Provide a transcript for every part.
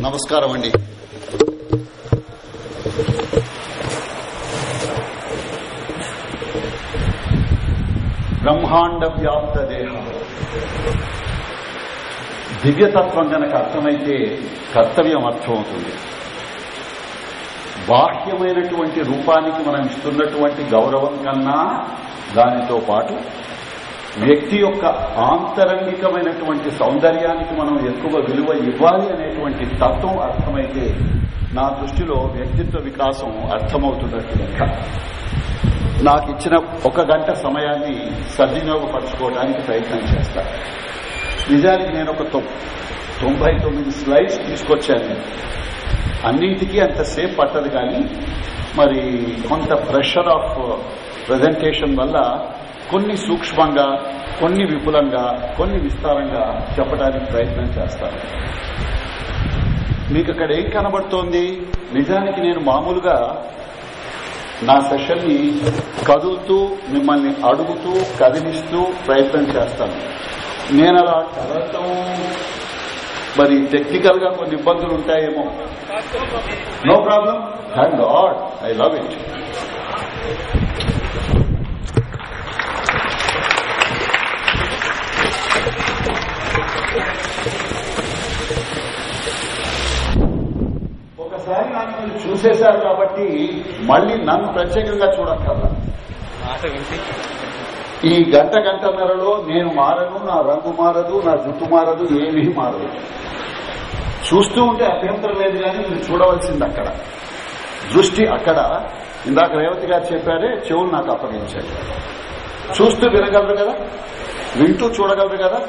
నమస్కారం అండి. బ్రహ్మాండ వ్యాప్త దేహం. దివ్యతత్వం గనక అర్థమైతే కర్తవ్యం అర్థమవుతుంది. బాహ్యమైనటువంటి రూపానికి మనం ఇస్తున్నటువంటి గౌరవం కన్నా దానితో పాటు వ్యక్తి యొక్క ఆంతరంగికమైనటువంటి సౌందర్యానికి మనం ఎక్కువ విలువ ఇవ్వాలి అనేటువంటి తత్వం అర్థమైతే నా దృష్టిలో వ్యక్తిత్వ వికాసం అర్థమవుతున్నట్టు లెక్క. నాకు ఇచ్చిన ఒక గంట సమయాన్ని సద్వినియోగపరచుకోవడానికి ప్రయత్నం చేస్తా. నిజానికి నేను ఒక తొంభై తొమ్మిది స్లైడ్స్ తీసుకొచ్చాను. అన్నింటికీ అంతసేపు పట్టదు కానీ మరి కొంత ప్రెషర్ ఆఫ్ ప్రజెంటేషన్ వల్ల కొన్ని సూక్ష్మంగా కొన్ని విపులంగా కొన్ని విస్తారంగా చెప్పడానికి ప్రయత్నం చేస్తాను. మీకు అక్కడ ఏం కనబడుతోంది? నిజానికి నేను మామూలుగా నా సెషన్ని కదులుతూ మిమ్మల్ని అడుగుతూ కదిలిస్తూ ప్రయత్నం చేస్తాను. నేను అలా కదలటం మరి టెక్నికల్గా కొన్ని ఇబ్బందులు ఉంటాయేమో. No problem thank God I love it ఒకసారి నన్ను మీరు చూసేశారు కాబట్టి మళ్ళీ నన్ను ప్రత్యేకంగా చూడక్కర్లా. ఈ గంట గంటన్నరలో నేను మారను నా రంగు మారదు నా జుట్టు మారదు ఏమీ మారదు. చూస్తూ ఉంటే అభ్యంతరం లేదు కానీ మీరు చూడవలసింది అక్కడ. దృష్టి అక్కడ. ఇందాక రేవతి గారు చెప్పారే చెవులు నాకు అప్పగించారు చూస్తూ వినగలరు కదా? వింటూ చూడగలరు కదా?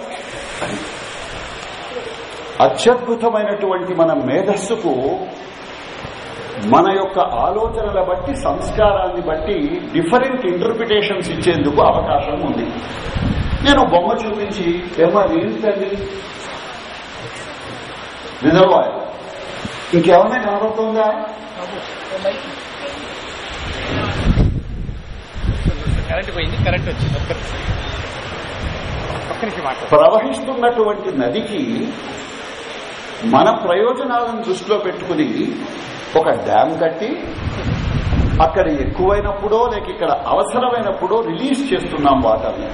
అత్యద్భుతమైనటువంటి మన మేధస్సుకు మన యొక్క ఆలోచనల బట్టి సంస్కారాన్ని బట్టి డిఫరెంట్ ఇంటర్ప్రిటేషన్స్ ఇచ్చేందుకు అవకాశం ఉంది. నేను బొమ్మ చూపించి ఏమో ఏంటండి? రిజర్వాయర్ ఇంకేమన్నా కనబడుతుందా? కరెంట్ పోయింది కరెంట్ వచ్చింది ప్రవహిస్తున్నటువంటి నదికి మన ప్రయోజనాలను దృష్టిలో పెట్టుకుని ఒక డ్యామ్ కట్టి అక్కడ ఎక్కువైనప్పుడో లేక ఇక్కడ అవసరమైనప్పుడో రిలీజ్ చేస్తున్నాం వాటర్ని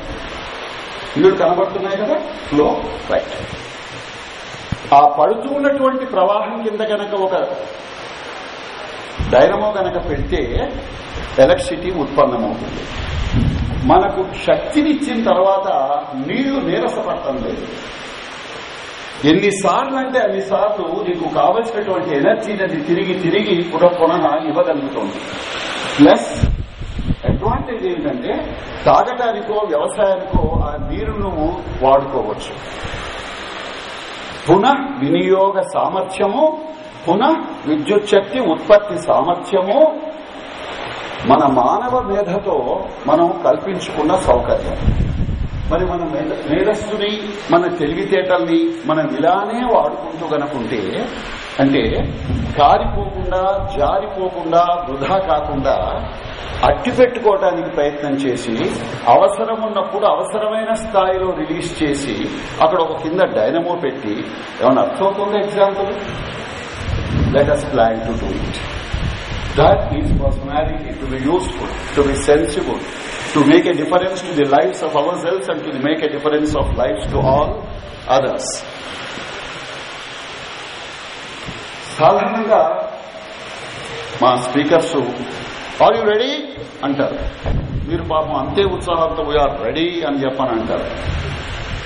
నీళ్ళు కనబడుతున్నాయి కదా? ఫ్లో రైట్ ఆ పడుతూ ఉన్నటువంటి ప్రవాహం కింద కనుక ఒక డైనమో కనుక పెడితే ఎలక్ట్రిసిటీ ఉత్పన్నమవుతుంది. మనకు శక్తినిచ్చిన తర్వాత నీళ్ళు నీరసపడటం లేదు. ఎన్నిసార్లు అంటే అన్నిసార్లు నీకు కావలసినటువంటి ఎనర్జీని అది తిరిగి తిరిగి పునః ఇవ్వగలుగుతుంది. ప్లస్ అడ్వాంటేజ్ ఏంటంటే తాగటానికో వ్యవసాయానికో ఆ నీరు నువ్వు వాడుకోవచ్చు. పునః వినియోగ సామర్థ్యము పునః విద్యుత్ శక్తి ఉత్పత్తి సామర్థ్యము మన మానవ మేధతో మనం కల్పించుకున్న సౌకర్యం. మరి మన మేధ- మేధస్సుని మన తెలివితేటల్ని మనం ఇలానే వాడుకుంటూ కనుకుంటే అంటే కారిపోకుండా జారిపోకుండా వృధా కాకుండా అట్టి పెట్టుకోవడానికి ప్రయత్నం చేసి అవసరం ఉన్నప్పుడు అవసరమైన స్థాయిలో రిలీజ్ చేసి అక్కడ ఒక కింద డైనమో పెట్టి ఏమైనా అర్థమవుతుందా example? Let us plan to do it That is personality to be useful to be sensible to make a difference to the lives of ourselves and to make a difference of lives to all others. సాధారణంగా మా speakers are you ready అంటారు. మీరు పాపం అంతే ఉత్సాహంతో we are ready అని చెప్పని అంటారు.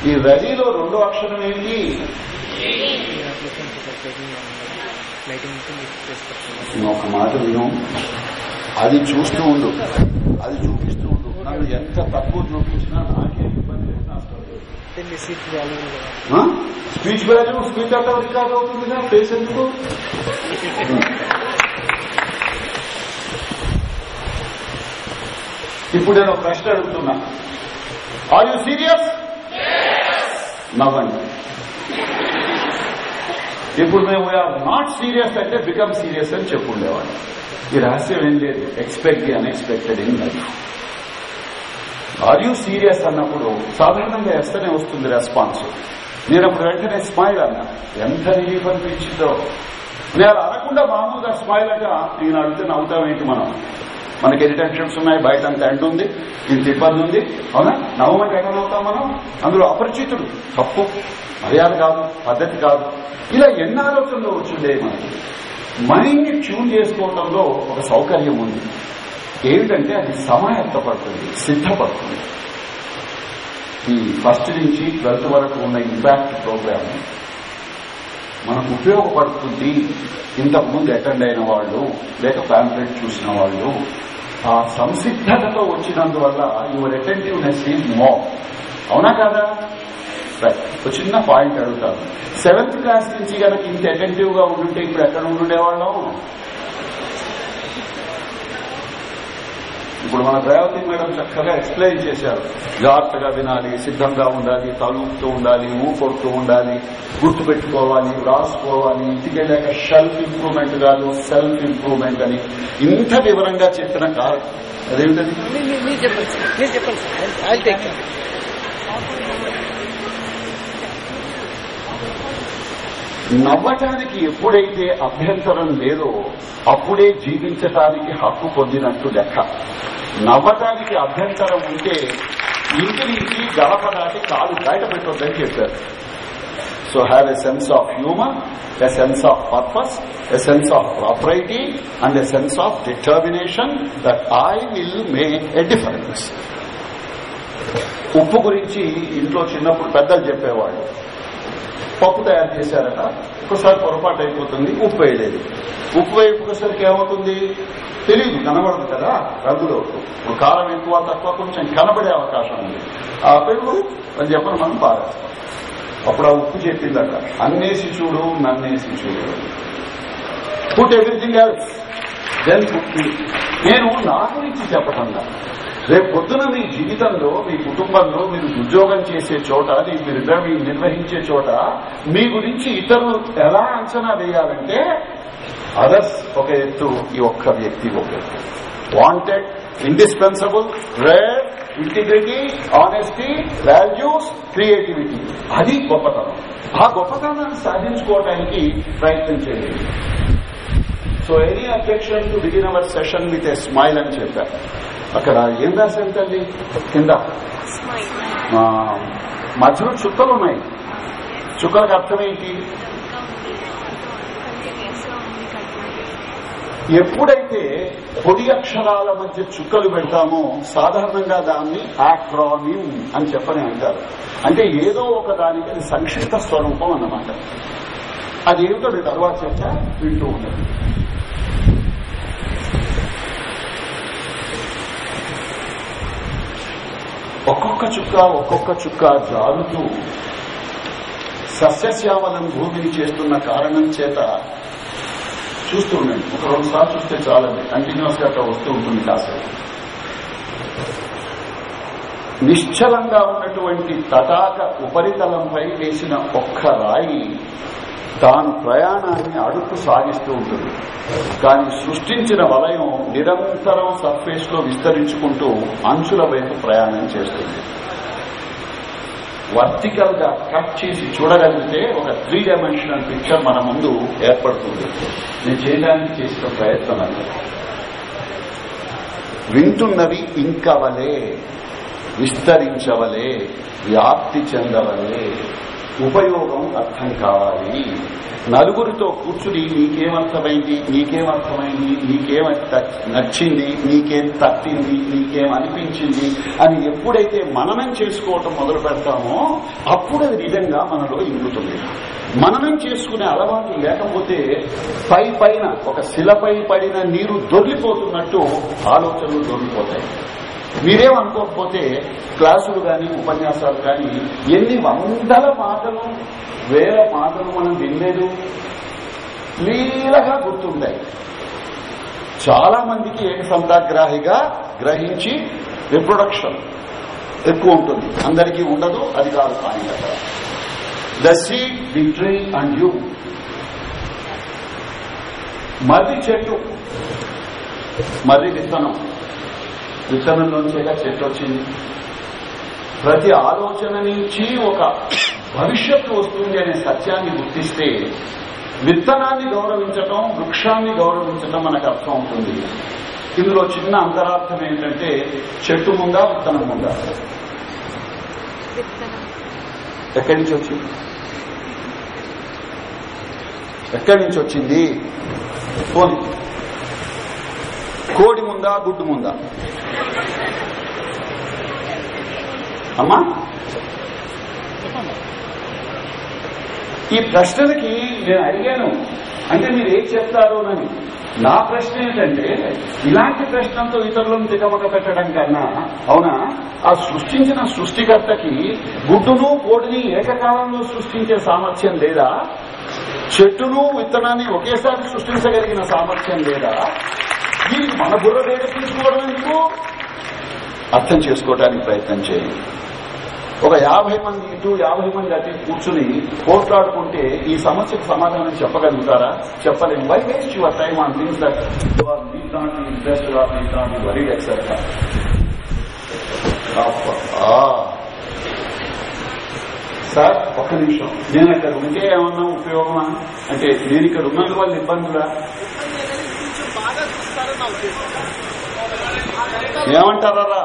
ఈ రెడీలో రెండో అక్షరం ఏంటి? ఒక మాట విను. అది చూస్తూ ఉండు. అది చూపిస్తూ ఉండు నన్ను ఎంత తక్కువ చూపించినా నాకే ఇబ్బంది లేదు, స్పీచ్ వాల్యూ స్పీచ్ అట్లా రికార్డ్ అవుతుందిగా ఫేస్ ఎందుకు? ఇప్పుడు నేను ప్రశ్న అడుగుతున్నా. ఆర్ యూ సీరియస్ నవ్వండి. ఇప్పుడు మేము వీఆర్ నాట్ సీరియస్ అంటే బికమ్ సీరియస్ అని చెప్పుండేవాడు ఈ రహస్యం ఏం లేదు. Expect the unexpected in life are you serious అన్నప్పుడు సాధారణంగా ఎస్తనే వస్తుంది రెస్పాన్స్ నేను అప్పుడు వెంటనే స్మైల్ అన్నా. ఎంత రిలీఫ్ అనిపించిందో. నేను అనకుండా మామూలుగా స్మైల్ అట. నేను అడిగితే నవ్వుతామేంటి మనం? మనకి ఎన్ని టెన్షన్స్ ఉన్నాయి? బయట అంత ఎండ్ ఉంది. ఇంత ఇబ్బంది ఉంది. అవునా? నవ్వమంటే ఎక్కడ నవ్వుతాం మనం? అందులో అపరిచితుడు. తప్పు. మర్యాద కాదు. పద్ధతి కాదు. ఇలా ఎన్ని ఆలోచనలు వచ్చిండే మనకి? మైండ్ ట్యూన్ చేసుకోవడంలో ఒక సౌకర్యం ఉంది. ఏమిటంటే అది సమాయత్తపడుతుంది సిద్ధపడుతుంది. ఈ ఫస్ట్ నుంచి ట్వెల్త్ వరకు ఉన్న ఇంపాక్ట్ ప్రోగ్రామ్ మనకు ఉపయోగపడుతుంది. ఇంతకుముందు అటెండ్ అయిన వాళ్ళు లేక ప్యాంప్లెట్ చూసిన వాళ్ళు ఆ సంసిద్ధతతో వచ్చినందువల్ల యువర్ అటెంటివ్నెస్ ఈజ్ మో అవునా కాదా? ఒక చిన్న పాయింట్ అడుగుతాను. సెవెంత్ క్లాస్ నుంచి కనుక ఇంత అటెంటివ్గా ఉండుంటే ఇప్పుడు ఎక్కడ ఉండుండేవాళ్ళం? ఇప్పుడు మన రేవతి మేడం చక్కగా ఎక్స్ప్లెయిన్ చేశారు. జాగ్రత్తగా వినాలి సిద్ధంగా ఉండాలి తలుపుతూ ఉండాలి ఊపడుతూ ఉండాలి గుర్తు పెట్టుకోవాలి రాసుకోవాలి ఇంటికి వెళ్ళాక సెల్ఫ్ ఇంప్రూవ్మెంట్ కాదు సెల్ఫ్ ఇంప్రూవ్మెంట్ అని. ఇంత వివరంగా చెప్పిన కారణం అదేమిటది మీరు చెప్పండి సార్ మీరు చెప్పండి సార్ ఐ టేక్ నవ్వటానికి ఎప్పుడైతే అభ్యంతరం లేదో అప్పుడే జీవించటానికి హక్కు పొందినట్టు లెక్క. నవ్వటానికి అభ్యంతరం ఉంటే ఇంటి నుంచి గడప దాటి కాలు బయట పెట్టొద్దని చెప్పారు. So have a sense of humour a sense of purpose a sense of propriety and a sense of determination that I will make a difference ఉప్పు గురించి ఇంట్లో చిన్నప్పుడు పెద్దలు చెప్పేవాళ్ళు. పప్పు తయారు చేశారట. ఒకసారి పొరపాటు అయిపోతుంది ఉప్పు వేయలేదు. ఉప్పు వేయకపోయేసరికి ఏమవుతుంది? తెలియదు కనబడదు కదా రంగులో. ఇప్పుడు కారం ఎక్కువ తక్కువ కొంచెం కనబడే అవకాశం ఉంది. ఆ పెరుగు అని చెప్పని మనం పారేస్తాం. అప్పుడు ఆ ఉప్పు చెప్పిందట అన్నేసి చూడు నన్నేసి చూడు. పుట్ ఎవ్రీథింగ్ ఎల్స్ దెన్ నేను నా గురించి చెప్పటంలా రేపు పొద్దున మీ జీవితంలో మీ కుటుంబంలో మీరు ఉద్యోగం చేసే చోట మీరు నిర్వహించే చోట మీ గురించి ఇతరులు ఎలా అంచనా వేయాలంటే అదర్స్ ఒక ఎత్తు ఈ ఒక్క వ్యక్తి ఒక ఎత్తు. Wanted indispensable rare integrity honesty values creativity అది గొప్పతనం. ఆ గొప్పతనాన్ని సాధించుకోవడానికి ప్రయత్నం చేయండి. So any objection to begin our session with a smile అని చెప్పారు. అక్కడ ఏం రాసి తల్లి కింద మధ్యలో చుక్కలు ఉన్నాయి. చుక్కలకు అర్థం ఏంటి? ఎప్పుడైతే పొడి అక్షరాల మధ్య చుక్కలు పెడతామో సాధారణంగా దాన్ని ఆక్రానిమ్ అని చెప్పని అంటారు. అంటే ఏదో ఒక దానికి అది సంక్షిప్త స్వరూపం అన్నమాట. అదేమిటో నేను తర్వాత చర్చ వింటూ ఉండదు ఒక్కొక్క చుక్క ఒక్కొక్క చుక్క జారుతూ సస్యశ్యామలం భూమిని చేస్తున్న కారణం చేత చూస్తూ ఉండండి ఒక రెండు సార్లు చూస్తే చాలండి. కంటిన్యూస్గా అట్లా వస్తూ ఉంటుంది కాసేపు. నిశ్చలంగా ఉన్నటువంటి తటాక ఉపరితలంపై వేసిన ఒక్క రాయి తాను ప్రయాణాన్ని అడుగు సాగిస్తూ ఉంటుంది. కానీ సృష్టించిన వలయం నిరంతరం సర్ఫేస్లో విస్తరించుకుంటూ అంచుల వైపు ప్రయాణం చేస్తుంది. వర్టికల్గా కట్ చేసి చూడగలిగితే ఒక త్రీ డైమెన్షనల్ పిక్చర్ మన ముందు ఏర్పడుతుంది. నేను చేయడానికి చేసిన ప్రయత్నం అది. వింటున్నవి ఇంకవలే విస్తరించవలే వ్యాప్తి చెందవలే ఉపయోగం అర్థం కావాలి. నలుగురితో కూర్చుని నీకేమర్థమైంది? నీకేమర్థమైంది? నీకేం నచ్చింది? నీకేం తట్టింది? నీకేం అనిపించింది? అని ఎప్పుడైతే మననం చేసుకోవటం మొదలు పెడతామో అప్పుడు అది నిజంగా మనలో ఇంగుతుంది మననం చేసుకునే అలవాటు లేకపోతే పై పైన ఒక శిలపై పడిన నీరు దొర్లిపోతున్నట్టు ఆలోచనలు దొర్లిపోతాయి. మీరేమనుకోకపోతే క్లాసులు కానీ ఉపన్యాసాలు కానీ ఎన్ని వందల మాటలు వేల మాటలు మనం వినలేదు. లీలగా గుర్తుంటాయి. చాలా మందికి ఏక సంతాగ్రాహిగా గ్రహించి రిప్రొడక్షన్ ఎక్కువ ఉంటుంది. అందరికీ ఉండదు అది కాదు పాయింట్ అక్కడ the seed the tree and you మర్రి చెట్టు. మర్రి విత్తనం. విత్తనం నుంచేగా చెట్టు వచ్చింది ప్రతి ఆలోచన నుంచి ఒక భవిష్యత్తు వస్తుంది అనే సత్యాన్ని గుర్తిస్తే విత్తనాన్ని గౌరవించటం వృక్షాన్ని గౌరవించటం మనకు అర్థం అవుతుంది. ఇందులో చిన్న అంతరార్థం ఏంటంటే చెట్టు ముందా విత్తనం ముందా? ఎక్కడి నుంచి వచ్చింది? ఎక్కడి నుంచి వచ్చింది? పోనీ. కోడి ముందా గుడ్డు ముందా? అమ్మా? ఈ ప్రశ్నలకి నేను అడిగాను. అంటే మీరు ఏం చెప్తారు అని. నా ప్రశ్న ఏంటంటే ఇలాంటి ప్రశ్నలతో ఇతరులను తికమక పెట్టడం కన్నా అవునా? ఆ సృష్టించిన సృష్టికర్తకి గుడ్డును కోడిని ఏకకాలంలో సృష్టించే సామర్థ్యం లేదా? చెట్టును విత్తనాన్ని ఒకేసారి సృష్టించగలిగిన సామర్థ్యం లేదా? మన బుర్ర రేట తీసుకోవడం ఎందుకు? అర్థం చేసుకోవడానికి ప్రయత్నం చేయండి. ఒక యాభై మంది ఇటు యాభై మంది అటు కూర్చుని పోట్లాడుకుంటే ఈ సమస్యకు సమాధానం చెప్పగలుగుతారా? చెప్పలేము why waste your time on things that you are neat not interest are neat not worried etcetera sir ఒక్క నిమిషం. నేను అక్కడ ఉంటే ఏమన్నా ఉపయోగమా? అంటే నేను ఇక్కడ ఉన్నందువల్ల ఇబ్బందులా? ఏమంటారా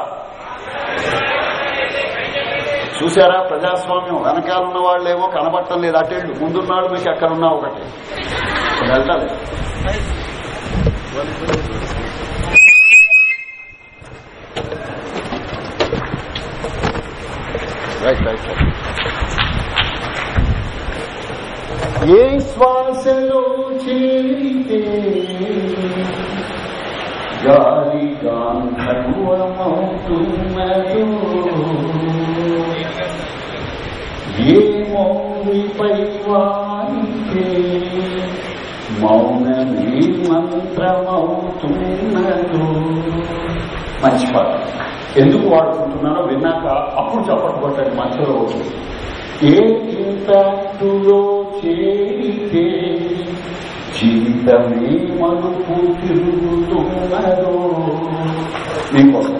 చూసారా ప్రజాస్వామ్యం వెనకాల ఉన్న వాళ్ళేమో కనబట్టం లేదు. అటేళ్ళు ముందున్నాడు మీకు ఎక్కడున్నా ఒకటి. వెళ్తాలి రైట్ రైట్. ఏ శ్వాసలో చేరితే ఏ మౌనిపై వారితే మౌనమే మంత్రమవుతున్నదో మంచి పాట ఎందుకు వాడుకుంటున్నానో విన్నాక అప్పుడు చప్పట్లు కొట్టండి మధ్యలో ఏ చింతలో చేరితే తిరుగుతున్నదో మీకోసం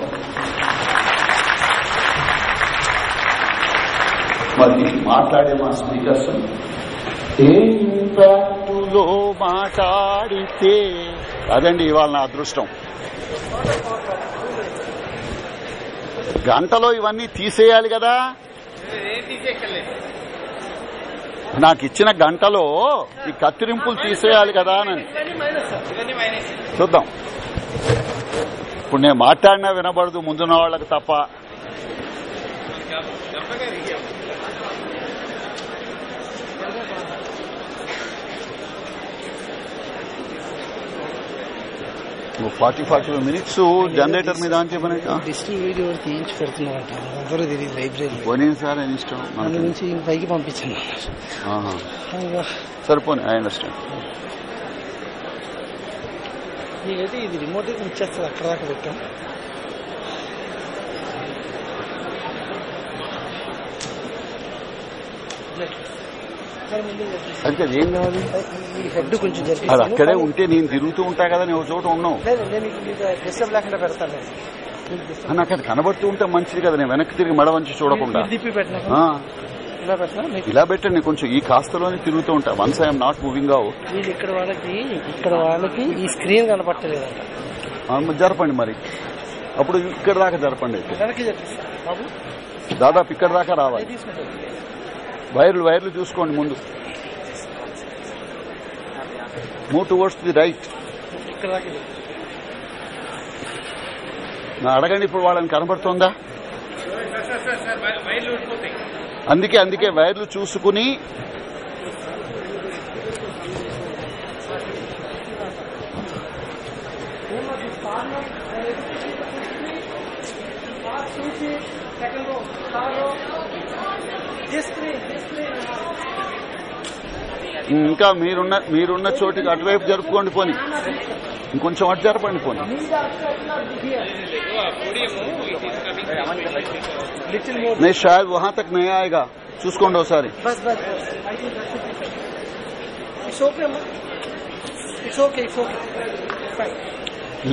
మరి మాట్లాడే మా స్పీకర్స్ ఏ ఇంపాక్టులో మాట్లాడితే అదండి ఇవాళ నా అదృష్టం. గంటలో ఇవన్నీ తీసేయాలి కదా? నాకు ఇచ్చిన గంటలో ఈ కత్తిరింపులు తీసేయాలి కదా అని చూద్దాం. ఇప్పుడు నేను మాట్లాడినా వినబడదు ముందున్న వాళ్ళకి తప్ప. ఫార్టీ ఫార్టీ మినిట్స్ జనరేటర్ మీద అని చెప్పిన డిజిటల్ వీడియో తీయించి పెడుతున్నారంట అందరూ తెలియదు లైబ్రరీ. పోనీ సార్ అని ఇష్టం దాని. నుంచి పైకి పంపించాను. సరిపోనీ ఐ అండర్స్టాండ్. నీకైతే ఇది రిమోట్ ఇచ్చేస్తుంది అక్కడ దాకా పెట్టాం సరే, అయితే ఏం కావాలి? అది. అక్కడే ఉంటే నేను తిరుగుతూ ఉంటా కదా నేను చోట ఉన్నావు. నాకు అది కనబడుతూ ఉంటే మంచిది కదా నేను వెనక్కి తిరిగి మడ వంచి చూడకుండా. ఇలా పెట్టండి కొంచెం ఈ కాస్తలోనే తిరుగుతూ ఉంటా. Once I'm not moving out వీళ్ళు ఇక్కడ వాళ్ళకి ఇక్కడ వాళ్ళకి ఈ స్క్రీన్ కనపట్టలేదంట. జరపండి మరి. అప్పుడు ఇక్కడ దాకా జరపండి అయితే. దాదాపు ఇక్కడ దాకా రావాలి. వైర్లు వైర్లు చూసుకోండి ముందు. మూవ్ టువర్డ్స్ ది రైట్ అడగండి ఇప్పుడు వాళ్ళని కనబడుతోందా? అందుకే అందుకే వైర్లు చూసుకుని ఇంకా మీరున్న మీరున్న చోటికి అటువైపు జరుపుకోండి పోని ఇంకొంచెం అటు జరపండి పోని నేను షాయద్ వహా తక్ నే ఆయగా చూసుకోండి ఒకసారి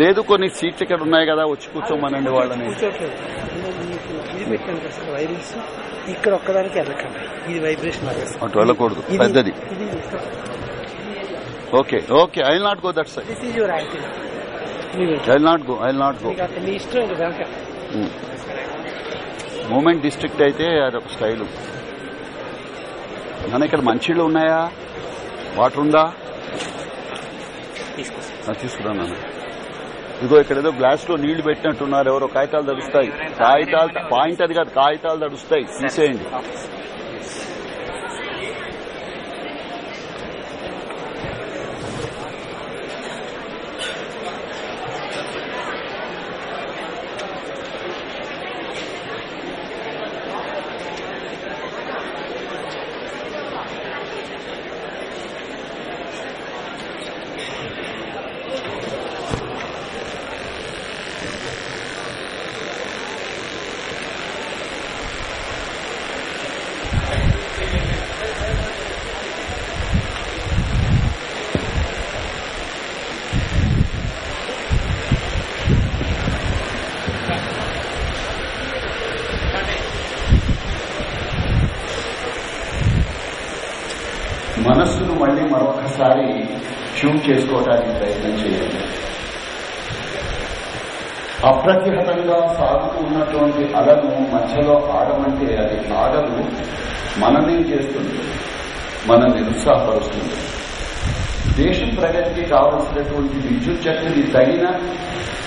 లేదు కొన్ని సీట్లు ఇక్కడ ఉన్నాయి కదా వచ్చి కూర్చోమనండి వాళ్ళని ఇక్కడ ఒక్కదానికి వెళ్ళకండి ఇది వైబ్రేషన్ అటు వెళ్ళకూడదు. పెద్దది. Okay okay I not go that side. I not go I not go movement district అయితే అదొక స్టైల్ మన ఇక్కడ మంచిళ్ళు ఉన్నాయా? వాటర్ ఉందా? తీసుకురా నాన్న. ఇదిగో ఇక్కడ ఏదో గ్లాస్లో నీళ్ళు పెట్టినట్టున్నారు ఎవరో కాగితాలు తడుస్తాయి. కాగితాలు పాయింట్ అది కాదు కాగితాలు తడుస్తాయి. తీసేయండి మనస్సును మళ్ళీ మరొకసారి ట్యూన్ చేసుకోవడానికి ప్రయత్నం చేయండి. అప్రతిహతంగా సాగుతూ ఉన్నటువంటి అలను మధ్యలో ఆడమంటే అది ఆడలు మనమే చేస్తుంది? మన నిరుత్సాహపరుస్తుంది దేశం ప్రగతికి కావలసినటువంటి విద్యుత్ శక్తిని తగిన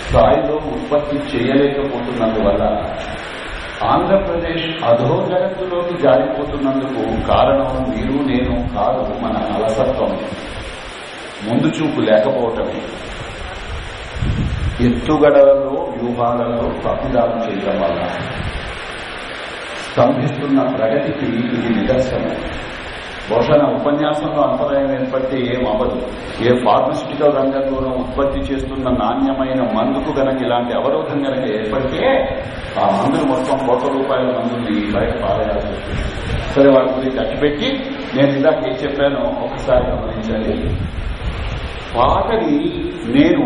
స్థాయిలో ఉత్పత్తి చేయలేకపోతున్నందువల్ల ఆంధ్రప్రదేశ్ అధోగతిలోకి జారిపోతున్నందుకు కారణం మీరు నేను కాదు మన అలసత్వం. ముందు చూపు లేకపోవటమే. ఎత్తుగడలలో వ్యూహాలలో తప్పిదాలు చేయడం వల్ల స్తంభిస్తున్న ప్రగతికి ఇది నిదర్శనం. బహుశా నా ఉపన్యాసంలో అంతరాయం ఏర్పడితే ఏం అవ్వదు. ఏ ఫార్మస్యూటికల్ రంగంలోనూ ఉత్పత్తి చేస్తున్న నాణ్యమైన మందుకు గనక ఇలాంటి అవరోధం గనక ఏర్పడితే ఆ మందులు మొత్తం కోట్ల రూపాయల మందుల్ని బయట పారేయాల్సి వస్తుంది. సరే వాటి గురించి అట్టిపెట్టి నేను ఇందాక ఏం చెప్పానో ఒకసారి గమనించాలి. పాటని నేను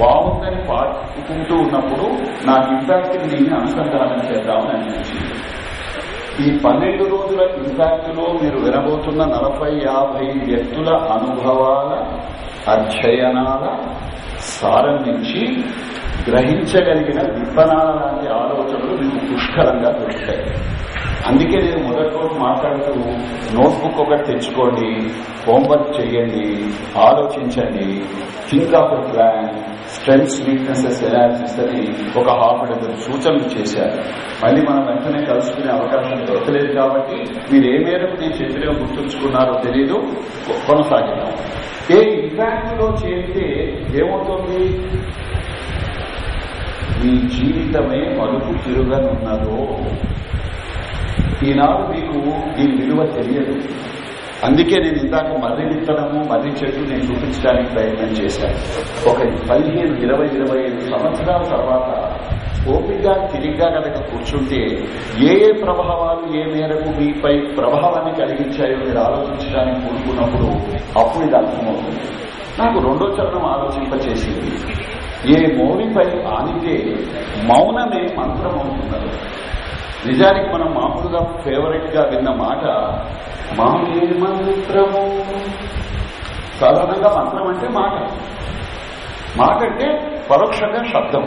బాగుందని పాడుకుంటూ ఉన్నప్పుడు నా ఇంపాక్ట్ నేను అనుసంధానం చేద్దామని అనిపించింది. ఈ పన్నెండు రోజుల ఇంపాక్ట్లో మీరు వినబోతున్న నలభై యాభై వ్యక్తుల అనుభవాల అధ్యయనాల సారం నుంచి గ్రహించగలిగిన విత్తనాల లాంటి ఆలోచనలు మీకు పుష్కలంగా దొరుకుతాయి అందుకే నేను మొదటి రోజు మాట్లాడుతూ నోట్బుక్ ఒకటి తెచ్చుకోండి హోంవర్క్ చేయండి ఆలోచించండి think of a plan strengths weaknesses analysis అని ఒక హాఫ్ డజన్ సూచనలు చేశారు. మళ్ళీ మనం వెంటనే కలుసుకునే అవకాశం దొరకలేదు కాబట్టి మీరు ఏ మేరకు నేను చెప్పిన గుర్తుంచుకున్నారో తెలియదు కొనసాగిద్దాం. ఏ ఇంపాక్ట్లో చేస్తే ఏమవుతుంది? మీ జీవితమే మలుపు తిరుగనున్నదో ఈనాడు మీకు దీని విలువ తెలియదు. అందుకే నేను ఇందాక మర్రి విత్తనము మర్రి చెట్టు నేను చూపించడానికి ప్రయత్నం చేశాను. ఒక పదిహేను ఇరవై ఇరవై ఐదు సంవత్సరాల తర్వాత ఓపికగా తిరిగ్గా కనుక కూర్చుంటే ఏ ఏ ప్రభావాలు ఏ మేరకు మీపై ప్రభావాన్ని కలిగించాయో మీరు ఆలోచించడానికి కూడుకున్నప్పుడు అప్పుడు ఇది అర్థమవుతుంది. నాకు రెండో చరణం ఆలోచింపచేసింది. ఏ మౌనిపై ఆనితే మౌనమే మంత్రం అవుతున్నారు నిజానికి మనం మామూలుగా ఫేవరెట్గా విన్న మాట మామే మంత్రము సాధారణంగా మంత్రం అంటే మాట. మాట అంటే పరోక్షంగా శబ్దం.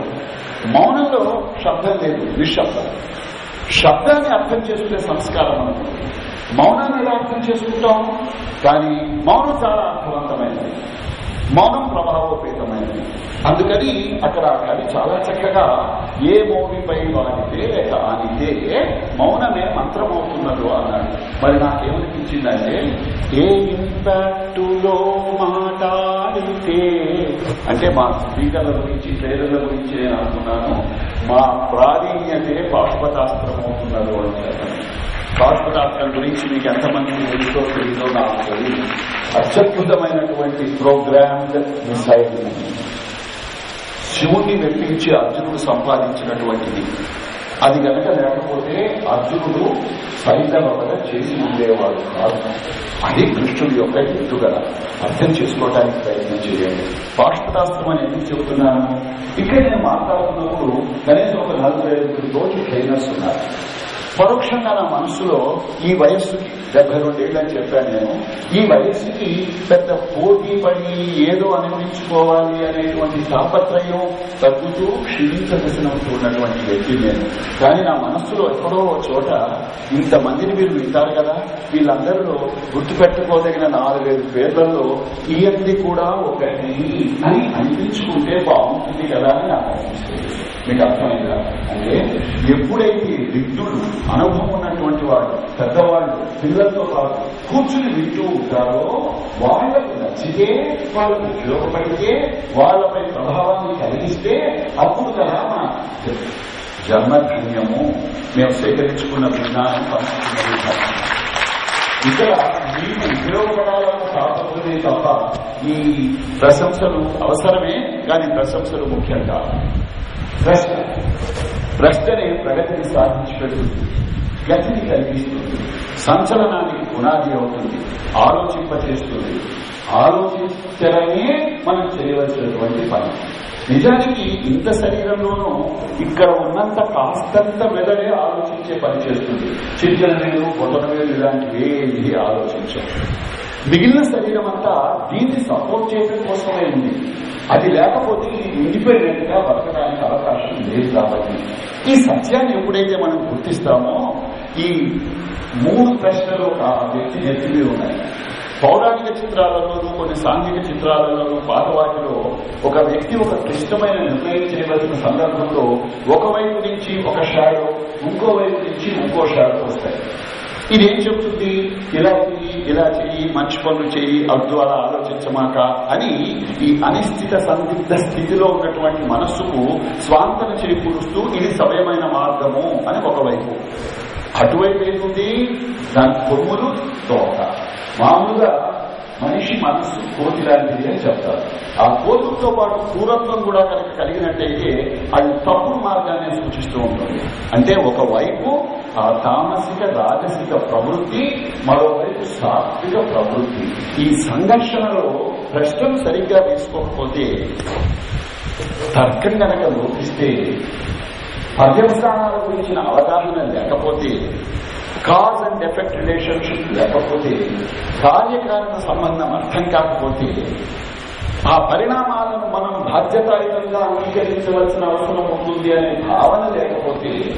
మౌనంలో శబ్దం లేదు నిశ్శబ్దం. శబ్దాన్ని అర్థం చేసుకునే సంస్కారం మనకు. మౌనాన్ని ఎలా అర్థం చేసుకుంటాం? కానీ మౌనం చాలా అర్థవంతమైనది. మౌనం ప్రభావోపేతమైనది. అందుకని అక్కడ కవి చాలా చక్కగా ఏ మోవిపై వాడితే లేక ఆనితే మౌనమే మంత్రమవుతున్నదో అన్నాడు. మరి నాకేమనిపించిందంటే ఏ ఇంపాక్టులో మాట్లాడితే అంటే మా స్పీకర్ల గురించి ట్రైలర్ల గురించి నేను అనుకున్నాను మా ప్రావీణ్యతే బాష్పశాస్త్రం అవుతున్నదో అని చెప్పాను. బాష్పశాస్త్రం గురించి మీకు ఎంతమంది తెలుసో తెలియదో నాకు తెలియదు అత్యద్భుతమైనటువంటి ప్రోగ్రామ్డ్ మిసైల్ శివుణ్ణి మెప్పించి అర్జునుడు సంపాదించినటువంటిది. అది కనుక లేకపోతే అర్జునుడు సైతవగా చేసి ఉండేవాడు కాదు. అది కృష్ణుడి యొక్క ఎత్తుగల అర్థం చేసుకోవడానికి ప్రయత్నం చేయండి. పాష్పదాస్త్రం అని ఎందుకు చెబుతున్నాను ఇక్కడ నేను మాట్లాడుతున్నప్పుడు కనీసం ఒక నలభై ఐదు రోజు ట్రైనర్స్ ఉన్నారు. పరోక్షంగా నా మనసులో ఈ వయస్సుకి డెబ్బై రెండేళ్ళని అని చెప్పాను నేను ఈ వయస్సుకి పెద్ద పోటీ పడి ఏదో అనిపించుకోవాలి అనేటువంటి తాపత్రయం తగ్గుతూ క్షీణించదశనవుతూ ఉన్నటువంటి వ్యక్తి నేను. కానీ నా మనస్సులో ఎక్కడో ఒక చోట ఇంతమందిని మీరు వింటారు కదా వీళ్ళందరిలో గుర్తుపెట్టుకోదగిన నాలుగైదు పేర్లలో ఈయంది కూడా ఒకటి అని అనిపించుకుంటే బాగుంటుంది కదా అని నాకు అనిపిస్తుంది. మీకు అర్థమైందా? అంటే ఎప్పుడైతే విద్యుడు అనుభవం ఉన్నటువంటి వాడు పెద్దవాళ్ళు పిల్లలతో పాటు కూర్చుని వింటూ ఉంటారో వాళ్ళకు నచ్చితే వాళ్ళకు ఉపయోగపడితే వాళ్ళపై ప్రభావాన్ని కలిగిస్తే అప్పుడు కదా మన జన్మధన్యము మేము సేకరించుకున్న విజ్ఞానం పంచుకున్న విధానం ఇక్కడ మీకు ఉపయోగపడాలని తాపత్రమే తప్ప ఈ ప్రశంసలు అవసరమే కానీ ప్రశంసలు ముఖ్యం కాదు. ప్రశ్న. ప్రశ్ననే ప్రగతిని సాధించి పెడుతుంది గతిని కలిగిస్తుంది. సంచలనానికి పునాది అవుతుంది. ఆలోచింపచేస్తుంది. ఆలోచించడమే మనం చేయవలసినటువంటి పని. నిజానికి ఇంత శరీరంలోనూ ఇక్కడ ఉన్నంత కాస్తంత మెదడే ఆలోచించే పని చేస్తుంది. చిన్న వేలు బొటన వేలు ఇలాంటివి ఏది ఆలోచించాం మిగిలిన శరీరం అంతా దీన్ని సపోర్ట్ చేయడం కోసమే ఉంది. అది లేకపోతే ఇండిపెండెంట్గా బతకడానికి అవకాశం లేదు కాబట్టి ఈ సత్యాన్ని ఎప్పుడైతే మనం గుర్తిస్తామో ఈ మూడు ప్రశ్నలు ఒక వ్యక్తి నెత్తి ఉన్నాయి. పౌరాణిక చిత్రాలలోనూ కొన్ని సాంఘిక చిత్రాలలోనూ పాత వాటిలో ఒక వ్యక్తి ఒక క్లిష్టమైన నిర్ణయం చేయవలసిన సందర్భంలో ఒకవైపు నుంచి ఒక షాడో ఇంకో వైపు నుంచి ఇంకో షాడో వస్తాయి. ఇదేం చెప్తుంది? ఇలా చెయ్యి ఇలా చెయ్యి మంచి పనులు చెయ్యి అద్దు అలా ఆలోచించమాక అని ఈ అనిశ్చిత సందిగ్ధ స్థితిలో ఉన్నటువంటి మనస్సుకు స్వాంతన చేకూరుస్తూ ఇది సమయమైన మార్గము అని ఒకవైపు. అటువైపు ఏంటుంది దాని కొమ్ములు తోట మామూలుగా మనిషి మనస్సు కోతి లాంటిది అని చెప్తారు. ఆ కోతులతో పాటు క్రూరత్వం కూడా కనుక కలిగినట్టయితే అది తప్పుడు మార్గాన్ని సూచిస్తూ ఉంటుంది. అంటే ఒకవైపు ఆ తామసిక రాజసిక ప్రవృత్తి మరోవైపు సాత్విక ప్రవృత్తి. ఈ సంఘర్షణలో ప్రశ్నలు సరిగ్గా తీసుకోకపోతే తర్కం కనుక లోపిస్తే పర్యవసానాల గురించిన అవగాహన లేకపోతే కాజ్ అండ్ ఎఫెక్ట్ రిలేషన్షిప్ లేకపోతే కార్యకారణ సంబంధం అర్థం కాకపోతే ఆ పరిణామాలను మనం బాధ్యతాయుతంగా అంగీకరించవలసిన అవసరం ఉంటుంది అనే భావన లేకపోతే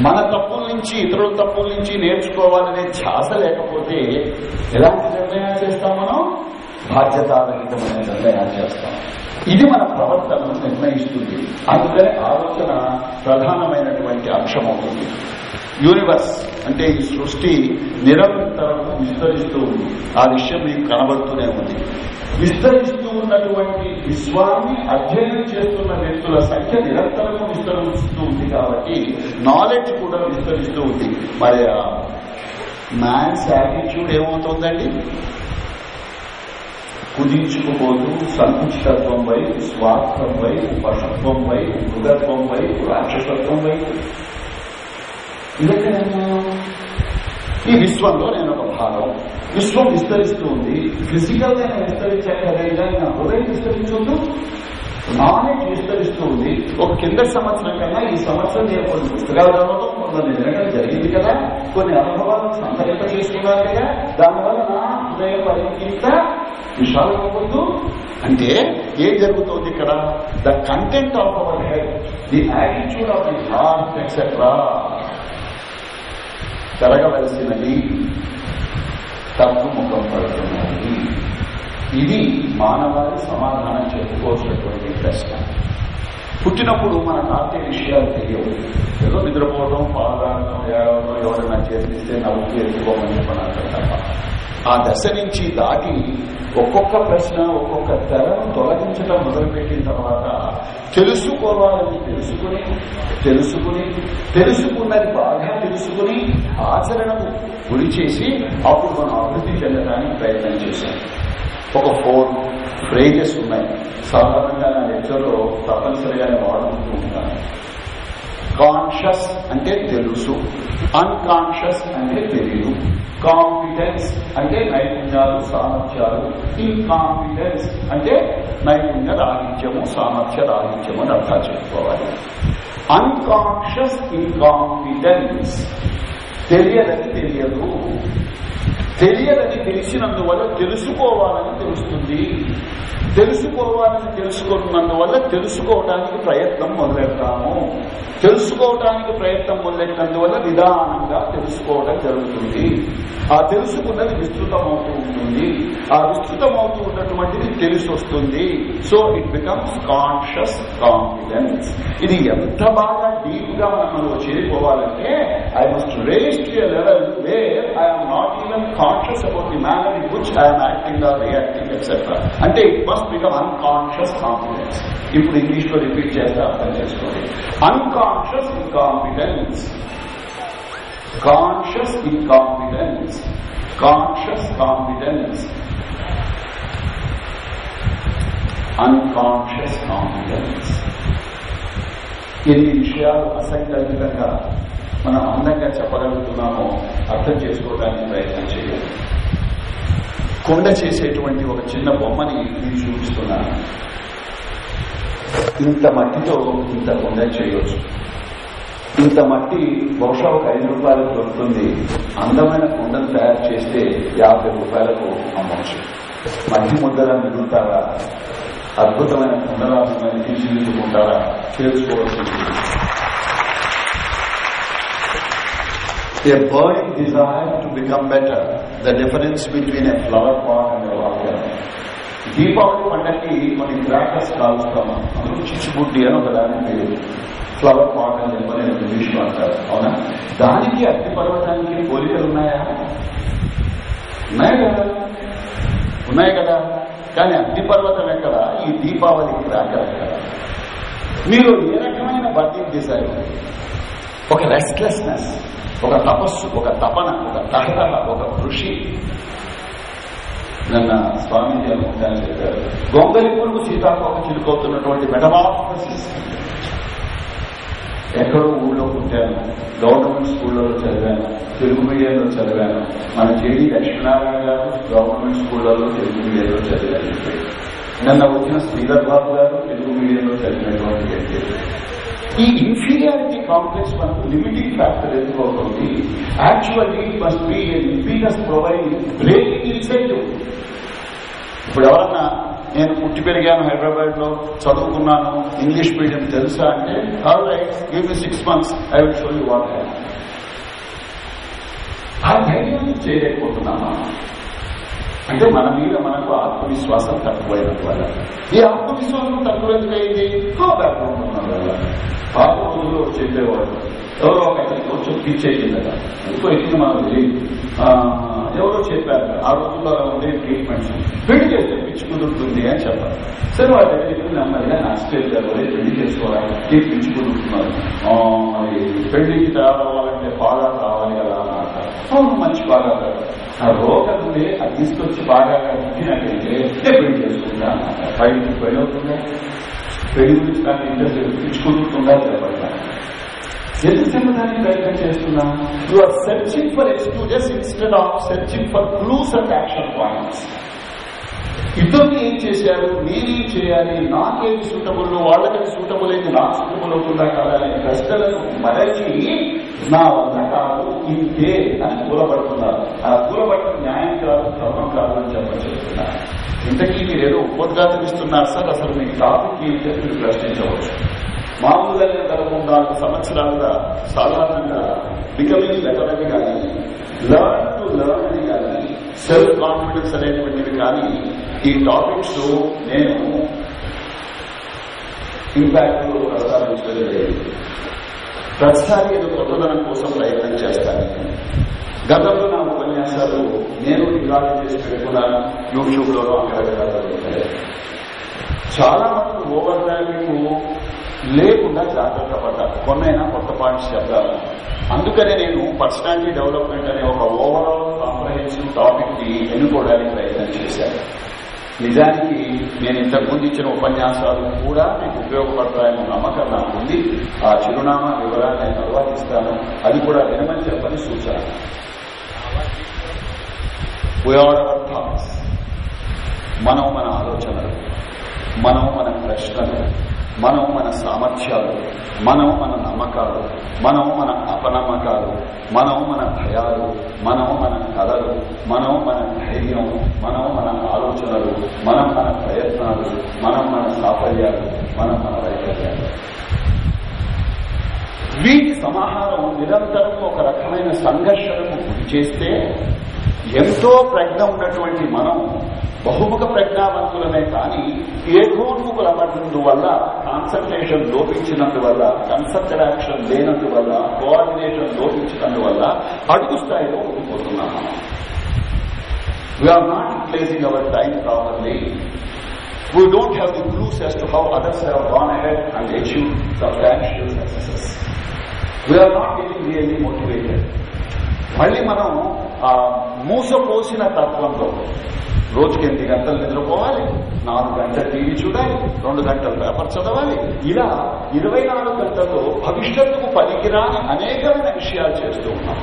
మన తప్పుల నుంచి ఇతరుల తప్పుల నుంచి నేర్చుకోవాలనే ఛాస లేకపోతే ఎలాంటి నిర్ణయాలు చేస్తాం మనం? బాధ్యతారహితమైన నిర్ణయాలు చేస్తాం. ఇది మన ప్రవర్తనను నిర్ణయిస్తుంది. అందుకనే ఆలోచన ప్రధానమైనటువంటి అంశం అవుతుంది. యూనివర్స్ అంటే ఈ సృష్టి నిరంతరం విస్తరిస్తూ ఉంది. ఆ విషయం మీకు కనబడుతూనే ఉంది. విస్తరిస్తూ ఉన్నటువంటి విశ్వాన్ని అధ్యయనం చేస్తున్న వ్యక్తుల సంఖ్య నిరంతరం విస్తరిస్తూ ఉంది కాబట్టి నాలెడ్జ్ కూడా విస్తరిస్తూ ఉంది. మరి మ్యాన్స్ యాటిట్యూడ్ ఏమవుతుందండి? కుదించుకుపోతూ సంకుచితత్వం వైపు స్వార్థం వైపు పశుత్వం వైపు మృగత్వం వైపు రాక్షసత్వం వైపు ఇదెక్కడన్నా ఈ విశ్వంలో నేను ఒక భాగం. విశ్వం విస్తరిస్తూ ఉంది ఫిజికల్గా నేను ఇలా నా హృదయం విస్తరించొద్దు నాలెడ్జ్ విస్తరిస్తూ ఉంది ఒక కింద సంవత్సరం కన్నా ఈ సంవత్సరం నేను కొన్ని పుస్తకాలు చదవడం కొందరు వినడం జరిగింది కదా. కొన్ని అనుభవాలను సంతరింప చేసుకున్నారు కదా. దానివల్ల నా హృదయ పరిమిత విషయాలు అవ్వద్దు అంటే ఏం జరుగుతుంది ఇక్కడ? The content of our head the attitude of the heart etcetera జరగవలసినది తప్పు ముఖం పడుతున్నది ఇది మానవాళి సమాధానం చెప్పుకోవాల్సినటువంటి ప్రశ్న. పుట్టినప్పుడు మన నాట్య విషయాలు తెలియవు. ఏదో నిద్రపోవడం పాల్గొనడం ఏడవడం ఎవరైనా చేతిస్తే నవ్వుతూ ఎత్తుకోమని చెప్పినారు తప్ప. ఆ దశ నుంచి దాటి ఒక్కొక్క ప్రశ్న ఒక్కొక్క తెరను తొలగించడం మొదలుపెట్టిన తర్వాత తెలుసుకోవాలని తెలుసుకుని తెలుసుకుని తెలుసుకున్నది బాగా తెలుసుకుని ఆచరణకు గురి చేసి అప్పుడు మనం అభివృద్ధి చెందడానికి ప్రయత్నం చేశాం. ఒక ఫోర్ ఫ్రేజెస్ ఉన్నాయి. సాధారణంగా నా లెక్చర్లో తప్పనిసరిగానే వాడుకుంటూ ఉంటాను. కాన్షియస్ అంటే తెలుసు. అన్కాన్షియస్ అంటే తెలియదు కాన్ఫిడెన్స్ అంటే నైపుణ్యాలు సామర్థ్యాలు. ఇన్కాన్ఫిడెన్స్ అంటే నైపుణ్య రాహిత్యము సామర్థ్య రాహిత్యము అని అర్థం చేసుకోవాలి. అన్కాన్షియస్ ఇన్కాన్ఫిడెన్స్ తెలియదని తెలియదు. తెలియదని తెలిసినందువల్ల తెలుసుకోవాలని తెలుస్తుంది. తెలుసుకోవాలని తెలుసుకున్నందువల్ల తెలుసుకోవడానికి ప్రయత్నం మొదలెడతాము. తెలుసుకోవడానికి ప్రయత్నం మొదలెట్టినందువల్ల నిదానంగా తెలుసుకోవడం జరుగుతుంది. ఆ తెలుసుకున్నది విస్తృతమవుతూ ఉంటుంది. ఆ విస్తృతమవుతూ ఉన్నటువంటిది తెలిసి వస్తుంది so it becomes conscious confidence ఇది ఎంత బాగా డీప్గా మనం చేరిపోవాలంటే I must rest level where I'm not even conscious about the manner in which I'm acting or reacting etcetera అంటే it must become unconscious confidence ఇప్పుడు ఇంగ్లీష్లో రిపీట్ చేస్తే అర్థం చేసుకోండి unconscious inconfidence conscious inconfidence conscious confidence unconscious confidence ఎన్ని విషయాలు అసంకల్పితంగా మనం అందంగా చెప్పగలుగుతున్నామో అర్థం చేసుకోవడానికి ప్రయత్నం చేయాలి కొండ చేసేటువంటి ఒక చిన్న బొమ్మని నేను చూపిస్తున్నాను. ఇంత మట్టితో ఇంత కొండ చేయవచ్చు ఇంత మట్టి బహుశా ఒక ఐదు రూపాయలకు దొరుకుతుంది. అందమైన కొండను తయారు చేస్తే యాభై రూపాయలకు అమ్మవచ్చు. మట్టి ముద్దలా మిగులుతారా? అద్భుతమైన కొండరాలను తీర్చిదిద్దుకుంటారా? తెలుసుకోవాల్సింది A burning desire to become better, the difference between a flower pot and a rocket. Deepavali పండగకి కొన్ని క్రాకర్స్ కాలుస్తాం అందులో చిచ్చుబుడ్డి అని ఒక దానికి ఫ్లవర్ పాట్ అని చెప్పని ఇంగ్లీష్ మాట్లాడారు అవునా దానికి అగ్ని పర్వతానికి పోలికలు ఉన్నాయా? ఉన్నాయి కదా. ఉన్నాయి కదా. కానీ అగ్ని పర్వతం ఎక్కడ? ఈ దీపావళి క్రాకర్ ఎక్కడ మీరు ఏ రకమైన బతికి చేశారు? ఒక రెస్ట్లెస్నెస్ ఒక తపస్సు ఒక తపన ఒక తహతహ ఒక కృషి. నిన్న స్వామీజీ అనుకుంటాను చెప్పారు. గొంగలి పురుగు సీతాకోక చిలుకవుతున్నటువంటి మెటమాఫసిస్ ఎక్కడో ఊళ్ళో పుట్టాను. గవర్నమెంట్ స్కూళ్ళలో చదివాను. తెలుగు మీడియంలో చదివాను. మన జేడీ లక్ష్మీనారాయణ గారు గవర్నమెంట్ స్కూళ్ళలో తెలుగు మీడియంలో చదివాను నిన్న వచ్చిన శ్రీధర్ బాబు గారు తెలుగు మీడియంలో చదివినటువంటి వ్యక్తి. ఈ ఇన్ఫీరియారిటీ కాంప్లెక్స్ మనకు లిమిటింగ్ ఫ్యాక్టర్ ఎందుకు అవుతుంది? Actually must be impetus provide breaking incentive ఇప్పుడు ఎవరన్నా నేను పుట్టి పెరిగాను హైదరాబాద్లో చదువుకున్నాను ఇంగ్లీష్ మీడియం తెలుసా అంటే all right give me six months I will show you what ఆ ధైర్యం చేయలేకపోతున్నామా? అంటే మన మీద మనకు ఆత్మవిశ్వాసం తక్కువైనందు వల్ల. ఈ ఆత్మవిశ్వాసం తక్కువ ఎందుకైంది ఆ బ్యాక్గ్రౌండ్ ఉన్న వల్ల పాత రోజుల్లో చెప్పేవాడు. ఎవరో ఒక అతనికి కొంచెం పిచ్ అయ్యిందట ఇంకో ఎక్కిన మనకు తెలియదు. ఎవరో చెప్పారు. ఆ రోజుల్లో అలా ఉండే ట్రీట్మెంట్స్. పెళ్ళి చేస్తే పిచ్చి కుదురుతుంది అని చెప్పారు. సరే వాళ్ళ దగ్గర చెప్పి నెమ్మదిగా నాస్టేజ్ పెళ్ళి చేసుకోవాలి. పిచ్చుకుంటున్నారు పిచ్చి కుదురుతున్నారు ఆ, మరి పెళ్ళికి తయారవ్వాలంటే కావాలి కదా. అవును మంచి బాగా ఆ రోగం నుండి అది తీసుకొచ్చి బాగా పుట్టినట్టయితే నేను పెళ్ళి చేసుకుంటా అన్నమాట పైకి పెళ్ళి అవుతుందా? పెళ్ళి గురించి నాకు ఇంట్రెస్ట్ పిచ్చి కుదురుతుందా ఎందుకు చెప్పడానికి ప్రయత్నం చేస్తున్నా? You are searching for excuses instead of searching for clues and action points ఇద్దరిని ఏం చేశారు? నేనేం చేయాలి? నాకేది సూటబుల్ వాళ్ళకి సూటబుల్ అయింది నాకు సూటబుల్ అవుతుందా కాదా అనే ప్రశ్నలను మరచి నా వల్ల కాదు ఇంతే అని కూలబడుతున్నారు. ఆ కూలబడిన న్యాయం కాదు ధర్మం కాదు అని చెప్పని ఇంతకీ మీరు ఏదో ఉపోద్ఘాతం ఇస్తున్నారు సార్ అసలు మీ టాపిక్ ఏంటి అని మీరు ప్రశ్నించవచ్చు. మామూలుగా గత మూడు నాలుగు సంవత్సరాలుగా సాధారణంగా బికమింగ్ బెటర్ అని కానీ లర్న్ టు లర్న్ అని కానీ సెల్ఫ్ కాన్ఫిడెన్స్ అనేటువంటివి కానీ ఈ టాపిక్స్ నేను ఇంపాక్ట్ ప్రస్తావించడం లేదు ప్రతిసారి ఏదో కొత్తదనం కోసం ప్రయత్నం చేస్తాను గతంలో నా ఉపన్యాసాలు నేను రికార్డు చేసి పెట్టుకున్నాను. యూట్యూబ్లో అక్కడ చాలా మంది ఓవర్ డ్రైవింగ్ లేకుండా జాగ్రత్త పడ్డారు. కొన్నైనా కొత్త పాయింట్స్ చెప్తాను అందుకనే నేను పర్సనాలిటీ డెవలప్మెంట్ అనే ఒక ఓవరాల్ కాంప్రహెన్సివ్ టాపిక్ని ఎన్నుకోవడానికి ప్రయత్నం చేశాను. నిజానికి నేను ఇంతకుముందు ఇచ్చిన ఉపన్యాసాలు కూడా మీకు ఉపయోగపడతాయని నమ్మకం నాకు ఉంది. ఆ చిరునామా వివరాలు నేను తర్వాత ఇస్తాను అది కూడా వినమని చెప్పని సూచన. మనం మన ఆలోచనలు. మనం మన ప్రశ్నలు. మనం మన సామర్థ్యాలు మనం మన నమ్మకాలు మనం మన అపనమ్మకాలు మనం మన భయాలు మనం మన కళలు మనం మన ధైర్యం మనం మన ఆలోచనలు మనం మన ప్రయత్నాలు మనం మన సాఫల్యాలు మనం మన వైఫల్యాలు వీటి సమాహారం నిరంతరం ఒక రకమైన సంఘర్షణకు గురి చేస్తే ఎంతో ప్రజ్ఞ ఉన్నటువంటి మనం బహుముఖ ప్రజ్ఞావంతులమే కానీ ఏకోన్ముఖులవ్వనందువల్ల కాన్సన్ట్రేషన్ లోపించినందువల్ల కన్సర్టెడ్ లేనందువల్ల కోఆర్డినేషన్ లోపించినందువల్ల అడుగు స్థాయిలో ఉండిపోతున్నాం మనం we are not placing our time properly We don't have the clues as to how others have gone ahead and achieved substantial successes. We are not getting really motivated. మళ్ళీ మనం ఆ మూసపోసిన తత్వంలో రోజుకి ఎనిమిది గంటలు నిద్రపోవాలి నాలుగు గంటలు టీవీ చూడాలి రెండు గంటలు పేపర్ చదవాలి. ఇలా ఇరవై నాలుగు గంటల్లో భవిష్యత్తుకు పనికిరాని అనేకమైన విషయాలు చేస్తూ ఉన్నాం.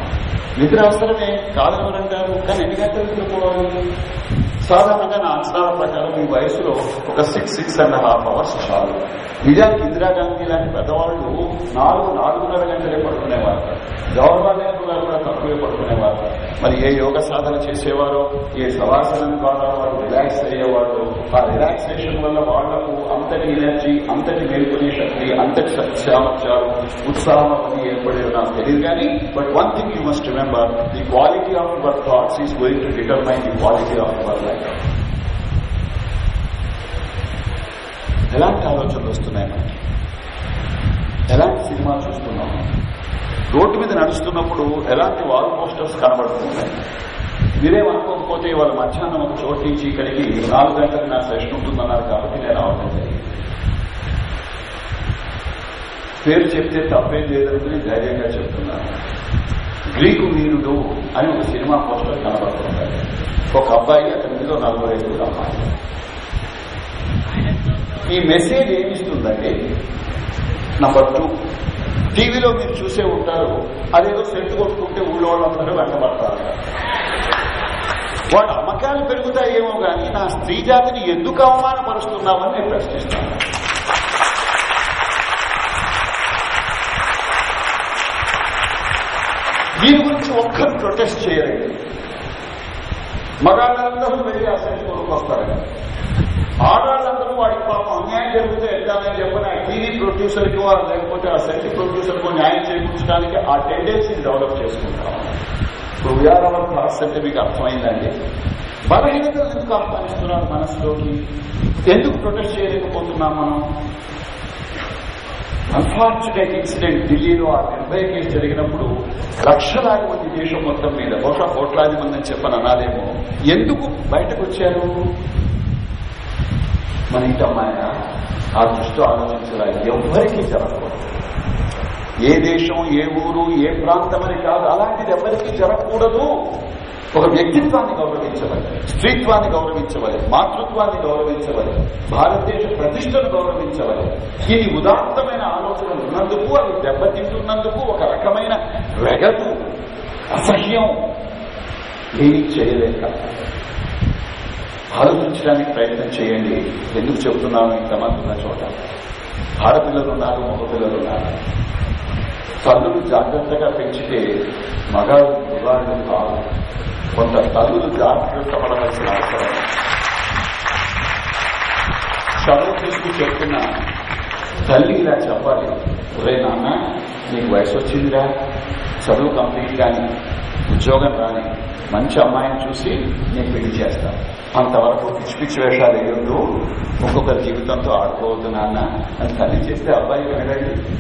నిద్ర అవసరమే కాదు గారు కానీ ఎన్ని గంటలు నిద్రపోవాలి సాధారణంగా నా అంచనాల ప్రకారం ఈ వయసులో ఒక six six and half hours చాలు. నిజానికి ఇందిరాగాంధీ లాంటి పెద్దవాళ్ళు నాలుగు నాలుగున్నర గంటలే పడుకునేవారు. జవహర్లాల్ నెహ్రూ గారు కూడా తక్కువే పడుకునేవారు. మరి ఏ యోగ సాధన చేసేవారో ఏ సవాసనం ద్వారా వారు రిలాక్స్ అయ్యేవాళ్ళు. ఆ రిలాక్సేషన్ వల్ల వాళ్ళకు అంతటి ఎనర్జీ అంతటి మేల్కొనే శక్తి అంతటి సామర్థ్యాలు ఉత్సాహం అని ఏర్పడేది నాకు తెలియదు కానీ but one thing you must remember the quality of your thoughts is going to determine the quality of your ఉంటాం ఎలాంటి ఆలోచనలు వస్తున్నాయి మనకి? ఎలాంటి సినిమా చూస్తున్నాం? రోడ్డు మీద నడుస్తున్నప్పుడు ఎలాంటి వాల్ పోస్టర్స్ కనబడుతున్నాయి? మీరేమనుకోకపోతే వాళ్ళ మధ్యాహ్నం ఒక చోటు నుంచి ఇక్కడికి నాలుగు గంటలకు నా సెషన్ ఉంటుందన్నారు కాబట్టి నేను అవడం జరిగింది. పేరు చెప్తే తప్పేం లేదని ధైర్యంగా చెప్తున్నాను. గ్రీకు వీరుడు అని ఒక సినిమా పోస్టర్ కనబడుతుంది. ఒక అబ్బాయి అతని మీద నలభై ఐదుగురు అమ్మాయి ఈ మెసేజ్ ఏమిస్తుందంటే నంబర్ టూ టీవీలో మీరు చూసే ఉంటారు అదేదో సెట్ కొట్టుకుంటే ఊళ్ళో వాళ్ళందరూ వెంటబడతారు. వాళ్ళ అమ్మకాలు పెరుగుతాయేమో కానీ నా స్త్రీ జాతిని ఎందుకు అవమానపరుస్తున్నామని నేను ప్రశ్నిస్తాను. దీని గురించి ఒక్కరు ప్రొటెస్ట్ చేయలేదు. మగాళ్ళందరూ వెళ్ళి ఆ సెట్ కొనుక్కొస్తారని ఆడవాళ్ళందరూ వాడికి పాపం అన్యాయం జరిగితే వెళ్తానని చెప్పిన టీవీ ప్రొడ్యూసర్ వారు లేకపోతే ఆ సైట్ ప్రొడ్యూసర్కు న్యాయం చేకూర్చడానికి ఆ టెండెన్సీని డెవలప్ చేసుకుంటాం ఇప్పుడు వీఆర్ అవర్ క్లాస్ అంటే మీకు అర్థమైందండి. బలహీనతలు ఎందుకు ఆహ్వానిస్తున్నారు మనసులోకి? ఎందుకు ప్రొటెస్ట్ చేయలేకపోతున్నాం మనం? అన్ఫార్చునేట్ ఇన్సిడెంట్ ఢిల్లీలో ఆ నిర్భయ కేసు జరిగినప్పుడు లక్షలాది మంది దేశం మొత్తం మీద బహుశా కోట్లాది మంది అని చెప్పని అనాలేమో ఎందుకు బయటకు వచ్చారు? మన ఇంటమ్మాయన ఆ? దృష్టిలో ఆలోచించాల ఎవ్వరికీ జరగకూడదు. ఏ దేశం ఏ ఊరు ఏ ప్రాంతం అని కాదు అలాంటిది ఎవరికీ జరగకూడదు. ఒక వ్యక్తిత్వాన్ని గౌరవించవాలి స్త్రీత్వాన్ని గౌరవించవాలి మాతృత్వాన్ని గౌరవించవాలి భారతదేశ ప్రతిష్టను గౌరవించవాలి ఈ ఉదాత్తమైన ఆలోచనలు ఉన్నందుకు అవి దెబ్బతింటున్నందుకు ఒక రకమైన వెగదు అసహ్యం ఏం చేయలేక ఆలోచించడానికి ప్రయత్నం చేయండి. ఎందుకు చెబుతున్నాను? ఇంతమంది చోట. ఆడపిల్లలు ఉన్నారు మగపిల్లలు ఉన్నారు. తల్లులు జాగ్రత్తగా పెంచితే మగాళ్ళు మగాళ్ళు కాదు. కొంత తల్లులు జాగ్రత్త పడవలసిన అవసరం. చదువు తీసుకు చెప్పిన తల్లి ఇలా చెప్పాలి. ఒరే నాన్న నీకు వయసు వచ్చిందిరా. చదువు కంప్లీట్ కానీ ఉద్యోగం రాని మంచి అమ్మాయిని చూసి నేను పెళ్ళి చేస్తాను అంతవరకు పిచ్చి పిచ్చి వేషాలు వేయొద్దు. ఒక్కొక్కరి జీవితంతో ఆడుకోవద్దు నాన్న. అని తల్లి చేస్తే అబ్బాయి వినడండి.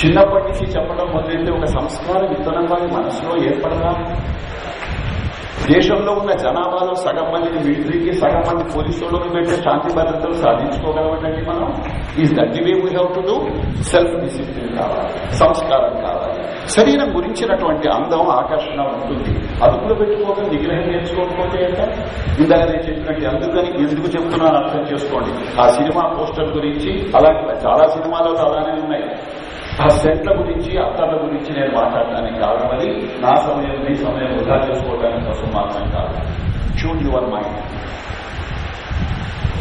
చిన్నప్పటి నుంచి చెప్పడం మొదలైతే ఒక సంస్కారం విత్తనం వారి మనసులో ఏర్పడదా. దేశంలో ఉన్న జనాభాలో సగం మందిని మిలిటరీకి సగం మంది పోలీసులను పెట్టే శాంతి భద్రతలు సాధించుకోగలమండి మనం ఈ that way we have to do self discipline కావాలి సంస్కారం కావాలి. శరీరం గురించినటువంటి అందం ఆకర్షణ ఉంటుంది. అదుపులో పెట్టుకోక నిగ్రహం నేర్చుకోకపోతే ఎంత? ఇందాక నేను చెప్పినట్టు అందుకని ఎందుకు చెప్తున్నాను అర్థం చేసుకోండి. ఆ సినిమా పోస్టర్ గురించి అలాగే చాలా సినిమాలు అలానే ఉన్నాయి. ఆ సెట్ల గురించి అత్తర్ల గురించి నేను మాట్లాడడానికి కారణమని నా సమయం మీ సమయం వృధా చేసుకోవడానికి కోసం మాత్రం కాదు. చూడ్ యువర్ మైండ్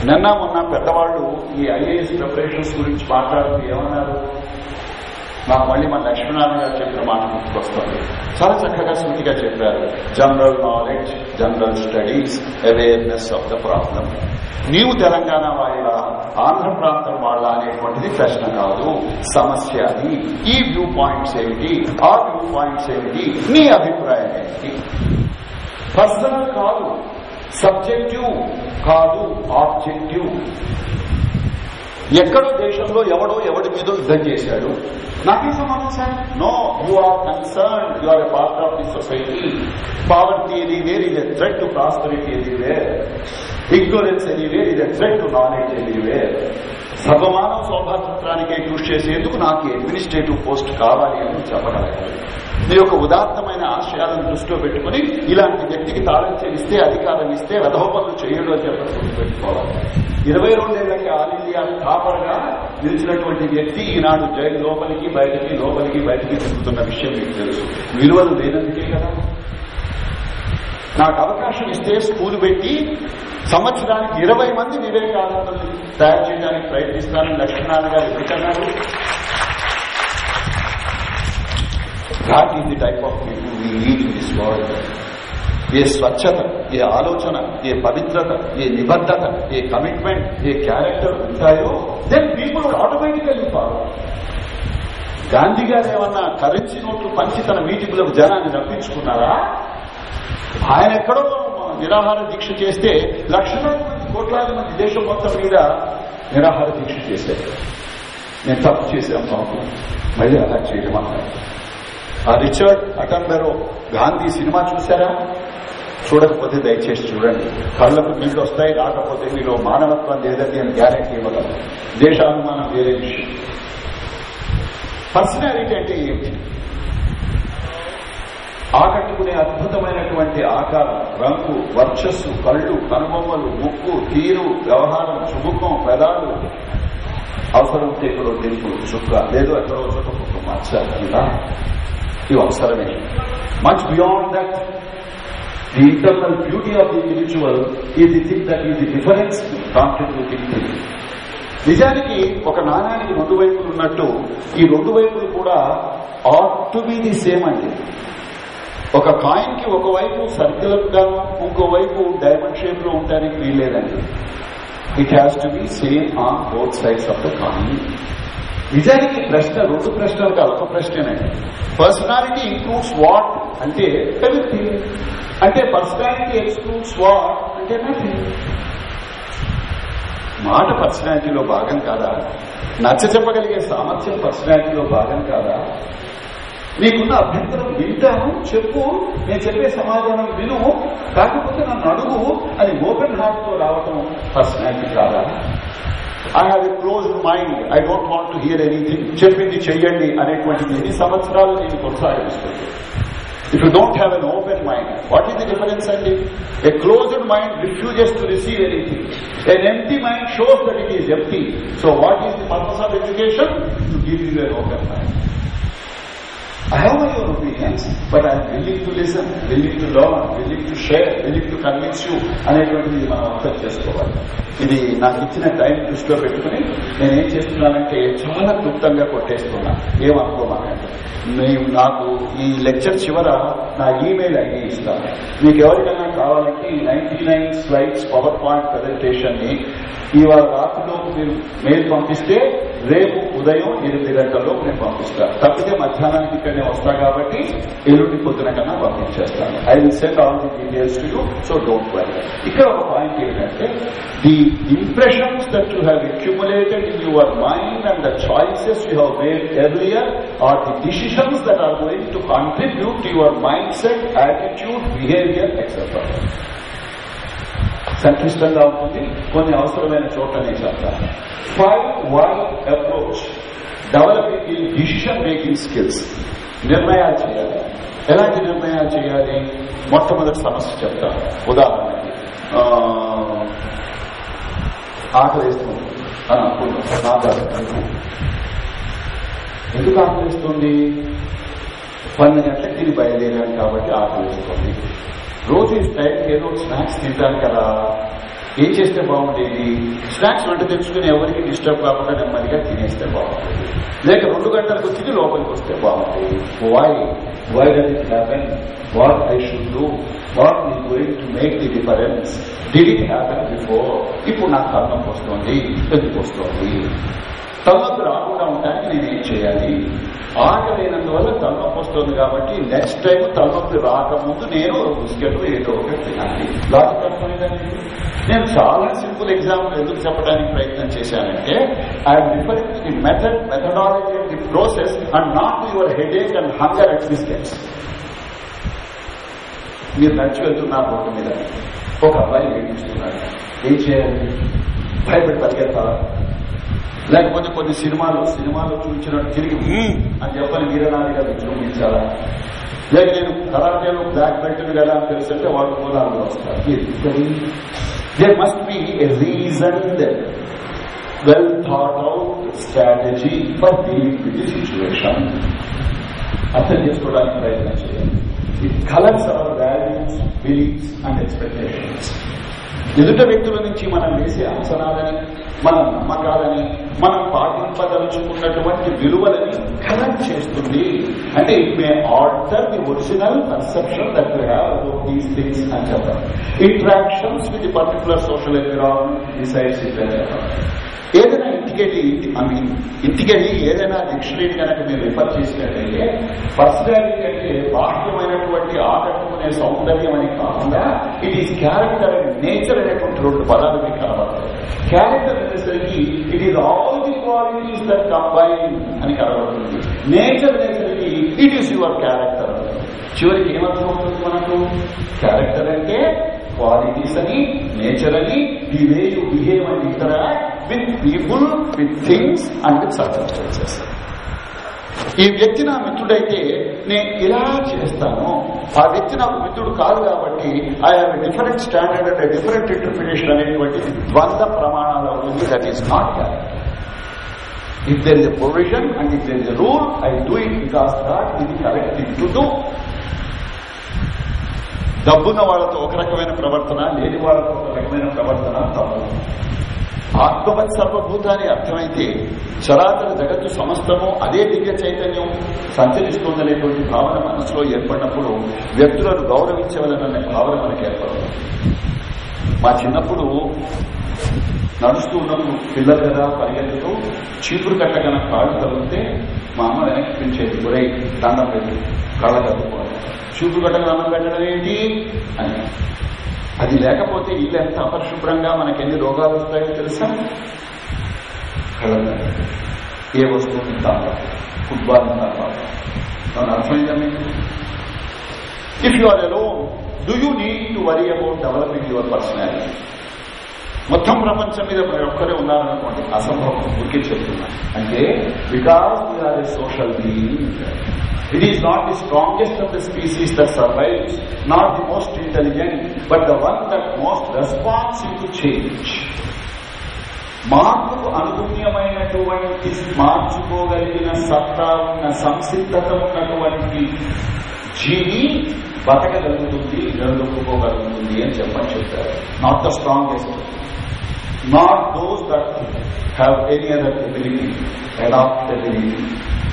నిన్న మొన్న పెద్దవాళ్ళు ఈ ఐఏఎస్ ప్రిపరేషన్స్ గురించి మాట్లాడుతూ ఏమన్నారు? నాకు మళ్ళీ మన లక్ష్మీనారాయణ గారు చెప్పిన మాట గుర్తుకొస్తుంది. చాలా చక్కగా సూటిగా చెప్పారు. General knowledge general studies awareness of the problem నీవు తెలంగాణ వాళ్ళ ఆంధ్ర ప్రాంతం వాళ్ళ అనేటువంటిది ప్రశ్న కాదు. సమస్య అది. ఈ వ్యూ పాయింట్స్ ఏమిటి? ఆ వ్యూ పాయింట్స్ ఏమిటి? నీ అభిప్రాయం ఏమిటి పర్సనల్ కాదు. సబ్జెక్టివ్ కాదు. ఆబ్జెక్టివ్ ఎక్కడో దేశంలో ఎవడో ఎవడి మీద యుద్ధం చేశాడు. నాకే సంబంధం sir? No you are concern you are a part of the society poverty where ఇది threat to prosperity anywhere ignorance anywhere ఇది థ్రెట్ టు నాలెడ్జ్ ఎనీవేర్ సర్వమానవ సౌభాతృత్వానికి కృషి చేసేందుకు నాకు అడ్మినిస్ట్రేటివ్ పోస్ట్ కావాలి అని చెప్పగలగాలి. మీ యొక్క ఉదాత్తమైన ఆశయాలను దృష్టిలో పెట్టుకుని ఇలాంటి వ్యక్తికి తాళం చెల్లిస్తే అధికారం ఇస్తే రథవ చేయడం అని పెట్టుకోవాలి. ఇరవై రెండేళ్ళకి ఆల్ ఇండియా టాపర్గా నిలిచినటువంటి వ్యక్తి ఈనాడు జైలు లోపలికి బయటికి లోపలికి బయటికి తిరుగుతున్న విషయం మీకు తెలుసు. విలువలు లేనందుకే కదా. నాకు అవకాశం ఇస్తే స్కూల్ పెట్టి సంవత్సరానికి ఇరవై మంది వివేకానందలు తయారు చేయడానికి ప్రయత్నిస్తానని Lakshminarayana garu ఎందుకన్నారు that is the type of people we need in this world ఏ స్వచ్ఛత ఏ ఆలోచన ఏ పవిత్రత ఏ నిబద్ధత ఏ కమిట్మెంట్ ఏ క్యారెక్టర్ ఉంటాయో then people automatically follow Gandhi garu ఏమన్నా కరెన్సీ నోట్లు పంచి తన మీటింగ్లకు జనాన్ని రప్పించుకున్నారా? ఆయన ఎక్కడో నిరాహార దీక్ష చేస్తే లక్షలాది మంది కోట్లాది మంది దేశం మొత్తం మీద నిరాహార దీక్ష చేశారు. నేను తప్పు చేశాను బాబు. మళ్ళీ అలా చేయడం అన్నారు. ఆ రిచర్డ్ అటంబెరో గాంధీ సినిమా చూశారా? చూడకపోతే దయచేసి చూడండి. కళ్ళకు నీళ్ళు వస్తాయి రాకపోతే మీలో మానవత్వం లేదని నేను గ్యారెంటీ ఇవ్వగలం. దేశాభిమానం వేరే విషయం. పర్సనాలిటీ అంటే ఏమిటి? ఆకట్టుకునే అద్భుతమైనటువంటి ఆకారం రంగు వర్చస్సు కళ్ళు కనుబొమ్మలు ముక్కు తీరు వ్యవహారం చుముఖం పెదాలు. అవసరం ఉంటే తెలుపు చుక్క లేదు ఎక్కడో చోట ఒక ఇలా ఇవి అవసరమే. Much beyond that the internal beauty of the individual is the thing that is the difference contributing to నిజానికి ఒక నాణానికి రెండు వైపులు ఉన్నట్టు ఈ రెండు వైపులు కూడా ought to be the same అండి. ఒక కాయిన్కి ఒకవైపు సర్క్యులర్గా ఇంకోవైపు డైమండ్ షేప్లో ఉండడానికి వీల్లేదండి it has to be same on both sides of the coin నిజానికి ప్రశ్న రెండు ప్రశ్నలు కాదు ఒక ప్రశ్నేనండి పర్సనాలిటీ ఇంక్లూడ్స్ వాట్ అంటే ఎవ్రీథింగ్ అంటే పర్సనాలిటీ ఎక్స్క్లూడ్స్ వాట్ అంటే నథింగ్ మాట పర్సనాలిటీలో భాగం కాదా? నచ్చ చెప్పగలిగే సామర్థ్యం పర్సనాలిటీలో భాగం కాదా? నీకున్న అభ్యంతరం వింటాను చెప్పు. నేను చెప్పే సమాధానం విను. కాకపోతే నన్ను అడుగు అని ఓపెన్ హార్ట్తో రావటం పర్సనాలిటీ కాదా? I have a close mind I don't want to hear anything చెప్పింది చెయ్యండి అనేటువంటిది ఎన్ని సంవత్సరాలు నేను కొనసాగిస్తుంది if you don't have an open mind what is the difference అండి? A closed mind refuses to receive anything an empty mind shows that it is empty so what is the purpose of education to give you an open mind I have my own opinions, but I am willing to listen, willing to learn, willing to share, willing to convince you అనేటువంటిది మనం అర్థం చేసుకోవాలి ఇది నాకు ఇచ్చిన time దృష్టిలో పెట్టుకుని నేను ఏం చేస్తున్నానంటే చాలా క్లుప్తంగా కొట్టేస్తున్నా. ఏమనుకోమానంటే నేను నాకు ఈ లెక్చర్ చివర నా ఈమెయిల్ ఐడి ఇస్తాను మీకు ఎవరికైనా కావాలంటే ఈ ninety nine slides power point ప్రజెంటేషన్ని ఇవాళ రాత్రిలో మీరు మెయిల్ పంపిస్తే రేపు ఉదయం ఎనిమిది గంటల్లో నేను పంపిస్తాను. తప్పితే మధ్యాహ్నానికి ఇక్కడనే వస్తా కాబట్టి ఎల్లుండి పొద్దున కన్నా పంపించేస్తాను. I will send all the details to you so don't worry ఇక్కడ ఒక పాయింట్ ఏంటంటే the impressions that you have accumulated in your mind and the choices you have made earlier are the decisions that are going to contribute your mind set attitude behaviour etcetera సంక్లిష్టంగా ఉంటుంది. కొన్ని అవసరమైన చోట్ల నేను చెప్తాను. Five Y approach developing in decision making skills నిర్ణయాలు చేయాలి. ఎలాంటి నిర్ణయాలు చేయాలి? మొట్టమొదటి సమస్య చెప్తా ఉదాహరణకి ఆకలిస్తుంది అని అనుకుంటాం ఎందుకు ఆకలిస్తుంది పన్నెండు గంటలకు తిరిగి బయలుదేరాను కాబట్టి ఆకలిస్తుంది రోజు ఈ టైంకి ఏదో స్నాక్స్ తింటాను కదా. ఏం చేస్తే బాగుండేది? స్నాక్స్ వంట తెచ్చుకుని ఎవరికి డిస్టర్బ్ కాకుండా నెమ్మదిగా తినేస్తే బాగుంటుంది. లేక రెండు గంటలకు తిరిగి లోపలికి వస్తే బాగుంటుంది. Why why did it happen what I should do what is going to make the difference did it happen before ఇప్పుడు నాకు తలనొప్పి వస్తుంది. ఎందుకు వస్తుంది? తలనొప్పి రాకుండా ఉండడానికి ఏం చేయాలి? ఆకలేనందువల్ల తలనొప్పి వస్తుంది కాబట్టి నెక్స్ట్ టైం తలనొప్పి రాకముందు నేను ఒక బిస్కెట్ ఏదో ఒకటి తినాలి. లాజిక్ అర్థమైందండి నేను చాలా సింపుల్ ఎగ్జాంపుల్ ఎందుకు చెప్పడానికి ప్రయత్నం చేశానంటే I'm referring the method methodology the process and not your headache and hunger at biscuits మీరు నడిచి వెళ్తున్నారు రోడ్డు మీద ఒక అబ్బాయి ఏడిస్తున్నాడు. ఏం చేయాలి? భయపడి పరిగెత్తాలా లేకపోతే కొన్ని సినిమాలు సినిమాలు చూపించినట్టు తిరిగి అని చెప్పని వీరనాడిగా విజృంభించాలా లేక నేను కరాటేలో బ్లాక్ బెల్ట్ కదా అని తెలుసంటే వాళ్ళు మూలాలు వస్తారు they must be a reason well thought out strategy for dealing with the situation అర్థం చేసుకోవడానికి ప్రయత్నం చేయాలి it colours our values beliefs and expectations ఎదుట వ్యక్తుల నుంచి మనం వేసే అంచనాలని మన నమ్మకాలని మనం పాటింపదలుచుకున్నటువంటి విలువలని కలెక్ట్ చేస్తుంది. అంటే it may alter the original conception that these things అని చెప్పారు interactions with particular social environment decides ఏదైనా ఇంటికెళ్ళి ఐ ఇంటికెళ్ళి ఏదైనా డిక్షనరీ కనుక మీరు రిఫర్ చేసినట్లయితే పర్సనాలిటీ అంటే బాహ్యమైనటువంటి ఆకట్టుకునే సౌందర్యం అని కాకుండా it is character and nature అనేటువంటి రెండు పదాలు మీకు కనబడతాయి. క్యారెక్టర్ అనేసరికి it is all the qualities that combine అని కనబడుతుంది. నేచర్ అనేసరికి ఇట్ ఈస్ యువర్ క్యారెక్టర్ చివరికి ఏమర్థం అవుతుంది మనకు? క్యారెక్టర్ అంటే క్వాలిటీస్ అని నేచర్ అని the way you behave and interact with people with things and with circumstances ఈ వ్యక్తి నా మిత్రుడైతే నేను ఇలా చేస్తాను. ఆ వ్యక్తి నాకు మిత్రుడు కాదు కాబట్టి I have different standard and different interpretation అనేటువంటి ద్వంద్వ ప్రమాణాల ఉంది that is not character if there is provision and it there is rule I do it because that ఇది కరెక్ట్ థింగ్ టు డూ డబ్బున్న వాళ్ళతో ఒక రకమైన ప్రవర్తన లేని వాళ్ళతో ఒక రకమైన ప్రవర్తన తప్పు. ఆత్మవత్ సర్వభూతాన్ని అర్థమైతే చరాచర జగత్తు సమస్తము అదే దివ్య చైతన్యం సంచరిస్తుందనేటువంటి భావన మనసులో ఏర్పడినప్పుడు వ్యక్తులను గౌరవించవలననే భావన మనకి ఏర్పడుతుంది. మా చిన్నప్పుడు నడుస్తూ ఉన్నప్పుడు పిల్లలు కదా పరిగెత్తుతూ చీపురు కట్ట కనుక కాళ్ళు తగిలితే మా అమ్మ వెనక్కి పిలిచేది గురై దండం పెట్టి కాళ్ళ కట్టుకోవాలి చీపురు కట్టక దండం పెట్టడం ఏంటి? అని. అది లేకపోతే ఇల్లు ఎంత అపరిశుభ్రంగా మనకి ఎన్ని రోగాలు వస్తాయో తెలుసా? కళ్ళ ఏ వస్తువు తింటామా ఫుట్బాల్ తింటామా దాని అర్థమైందా మీకు if you are alone do you need to worry about developing your personality మొత్తం ప్రపంచం మీద మీరు ఒక్కరే ఉన్నారనుకోండి అసంభవం ఊరికే చెప్తున్నా. అంటే because we are a social being it is not the strongest of the species that survives not the most intelligent but the one that most responsive to change మార్పుకు అనుగుణ్యమైనటువంటి మార్చుకోగలిగిన సత్తా ఉన్న సంసిద్ధత ఉన్నటువంటి జీవి బతకగలుగుతుంది నిలదొక్కుకోగలుగుతుంది అని చెప్పని చెప్పారు not the strongest not those that have any other ability adaptability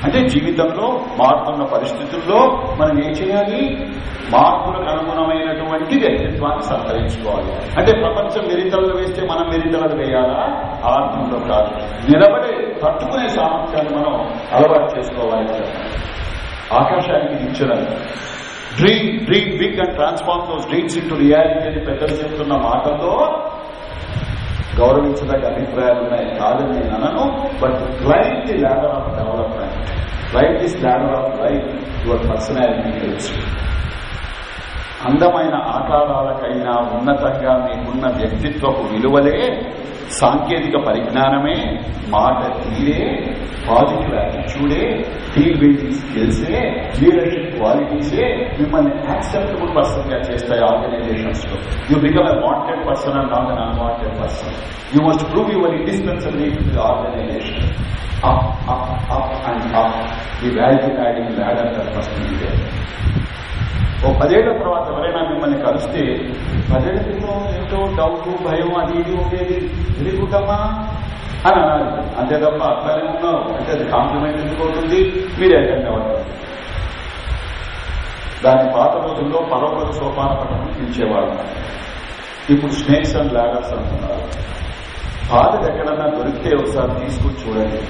అంటే జీవితంలో మారుతున్న పరిస్థితుల్లో మనం ఏం చేయాలి? మార్పులకు అనుగుణమైనటువంటి వ్యక్తిత్వాన్ని సంతరించుకోవాలి. అంటే ప్రపంచం మెరితలను వేస్తే మనం మెరితలను వేయాలా? ఆ కాదు. నిలబడి తట్టుకునే సామర్థ్యాన్ని మనం అలవాటు చేసుకోవాలి ఆకాశానికి నిచ్చెనలు. Dream dream big and transform those dreams into reality అని పెద్దలు చెప్తున్న మాటల్లో గౌరవించదగ్గ అభిప్రాయాలు ఉన్నాయి కాదని నేను అనను but climb the ladder of development climb this ladder of life your personality తెలుసు అందమైన ఆకారాలకైనా ఉన్నతంగా మీకున్న వ్యక్తిత్వపు విలువలే సాంకేతిక పరిజ్ఞానమే మాట తీరే పాజిటివ్ యాటిట్యూడే టీమ్ బిల్డింగ్ స్కిల్సే లీడర్షిప్ క్వాలిటీసే మిమ్మల్ని యాక్సెప్టబుల్ పర్సన్గా చేస్తాయి ఆర్గనైజేషన్స్లో. You become a wanted person and not an unwanted person you must prove your indispensability to the organisation up up up and up the value adding ladder that must ఓ పదేళ్ళ తర్వాత ఎవరైనా మిమ్మల్ని కలిస్తే పదేళ్ళ క్రితం ఏంటో డౌట్ భయం అది ఇది ఉండేది. ఇది గుట్టమ్మా అని అనాలి. అంతే తప్ప అట్లానే ఉన్నావు. అంటే అది కాంప్లిమెంట్ ఎందుకు అవుతుంది? మీరే అటెండ్ దాని పాత రోజుల్లో పర్వత సోపాన పట్టణం పిలిచేవాళ్ళు. ఇప్పుడు స్నేక్స్ అండ్ లాడర్స్ అంటున్నారు. పాతది ఎక్కడన్నా దొరికితే ఒకసారి తీసుకుని చూడండి.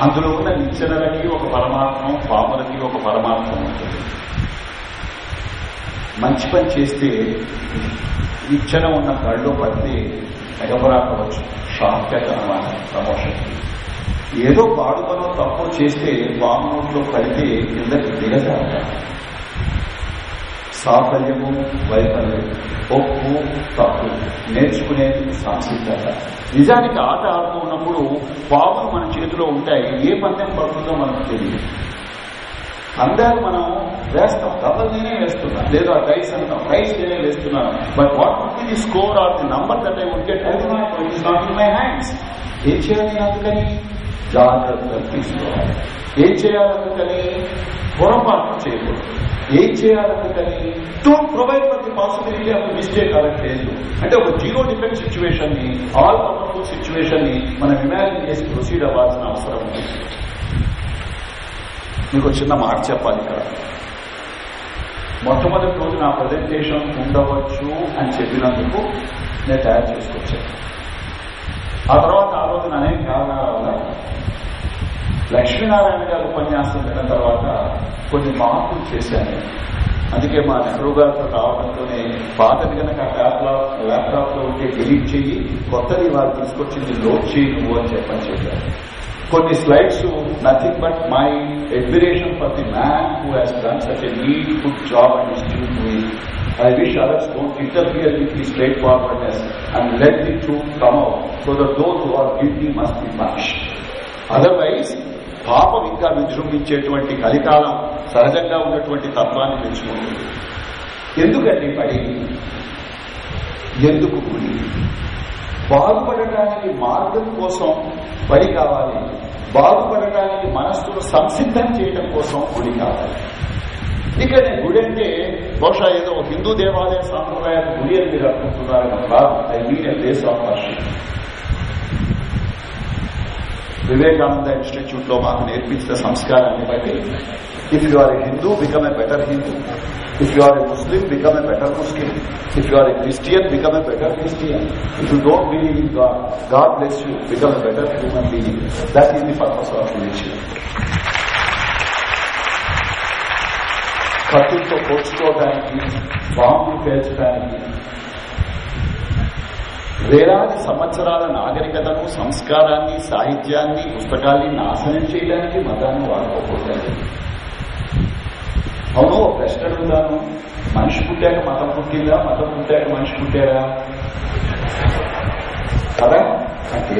అందులో ఉన్న నిచ్చెనలకి ఒక పరమాత్మం పాములకి ఒక పరమాత్మం ఉంటుంది. మంచి పని చేస్తే నిచ్చెన ఉన్న కళ్ళు పడితే ఎగబరాకవచ్చు షార్ట్కట్ అనమాట ప్రమోషన్. ఏదో పాడుకనో తప్పు చేస్తే బాంబు నోట్లో పడితే కిందకి దిగజాక సాఫల్యము వైఫల్యం ఒప్పు తప్పు నేర్చుకునేది సంసిద్ధత నిజానికి ఆట ఆడుతూ ఉన్నప్పుడు పాములు మన చేతిలో ఉంటాయి ఏ పందెం పడుతుందో మనకు తెలియదు. పందాలు మనం వేస్తాం. డబల్ నేనే వేస్తున్నాం లేదా డైస్ అంటాం. డైస్ నేనే వేస్తున్నాను. But what would be the score or the number that I would get? I not. It not in my hands. ఏం చేయాలి అందుకని? జాగ్రత్తలు తీసుకోవాలి. ఏం చేయాలందుకని పొరపాటు చేయకూడదు. ఏం చేయాలందుకని don't provide for the possibility of mistake or fail అంటే ఒక జీరో డిఫెక్ట్ సిచ్యువేషన్ని ఆల్ పవర్ఫుల్ సిచ్యువేషన్ని మనం ఇమాజిన్ చేసి ప్రొసీడ్ అవ్వాల్సిన అవసరం ఉంది. మీకు చిన్న మాట చెప్పాలి ఇక్కడ. మొట్టమొదటి రోజు నా ప్రజెంటేషన్ ఉండవచ్చు అని చెప్పినందుకు నేను తయారు చేసుకొచ్చాను ఆ తర్వాత ఆ రోజు అనేక కారణాల వల్ల లక్ష్మీనారాయణ గారి ఉపన్యాసం విన్న తర్వాత కొన్ని మార్పులు చేశాను. అందుకే మా నెహ్రూ గారితో రావడంతోనే పాతది కనుక ల్యాప్టాప్ ల్యాప్టాప్లో ఉంటే డిలీట్ చేయి కొత్తది వారు తీసుకొచ్చింది లోడ్ చేయి నువ్వు అని చెప్పని చెప్పారు. కొన్ని slides nothing but my admiration for the man who has done such a good job and still movie I wish others don't interfere with the straightforwardness and let the truth come out so that those who are giving must be much otherwise పాపం ఇంకా విజృంభించేటువంటి కలికాలం సహజంగా ఉన్నటువంటి తత్వాన్ని పెంచుకుంటుంది ఎందుకండి పడి ఎందుకు బాగుపడటానికి మార్గం కోసం పడి కావాలి. బాగుపడటానికి మనస్సును సంసిద్ధం చేయడం కోసం గుడి కావాలి. ఇక్కడ గుడి అంటే బహుశా ఏదో హిందూ దేవాలయ సాంప్రదాయాల గుడి అని మీరు అనుకుంటున్నారని కాదు. I mean a place of worship Vivekananda ఇన్స్టిట్యూట్లో మాకు నేర్పించిన సంస్కారాన్ని బట్టి If you are a Hindu become a better Hindu. If you are a Muslim become a better Muslim. If you are a Christian become a better Christian. If you don't believe in God, God bless you, become a better human being. That is the purpose of religion. కత్తులతో పోర్చుకోవడానికి bomb పేర్చడానికి వేలాది సంవత్సరాల నాగరికతను సంస్కారాన్ని సాహిత్యాన్ని పుస్తకాన్ని నాశనం చేయడానికి మతాన్ని వాడుకోకూడదు అవును ఒక ప్రశ్న అడుగుతాను మనిషి పుట్టాక మతం పుట్టిందా? మతం పుట్టాక మనిషి పుట్టారా? కదా? అంటే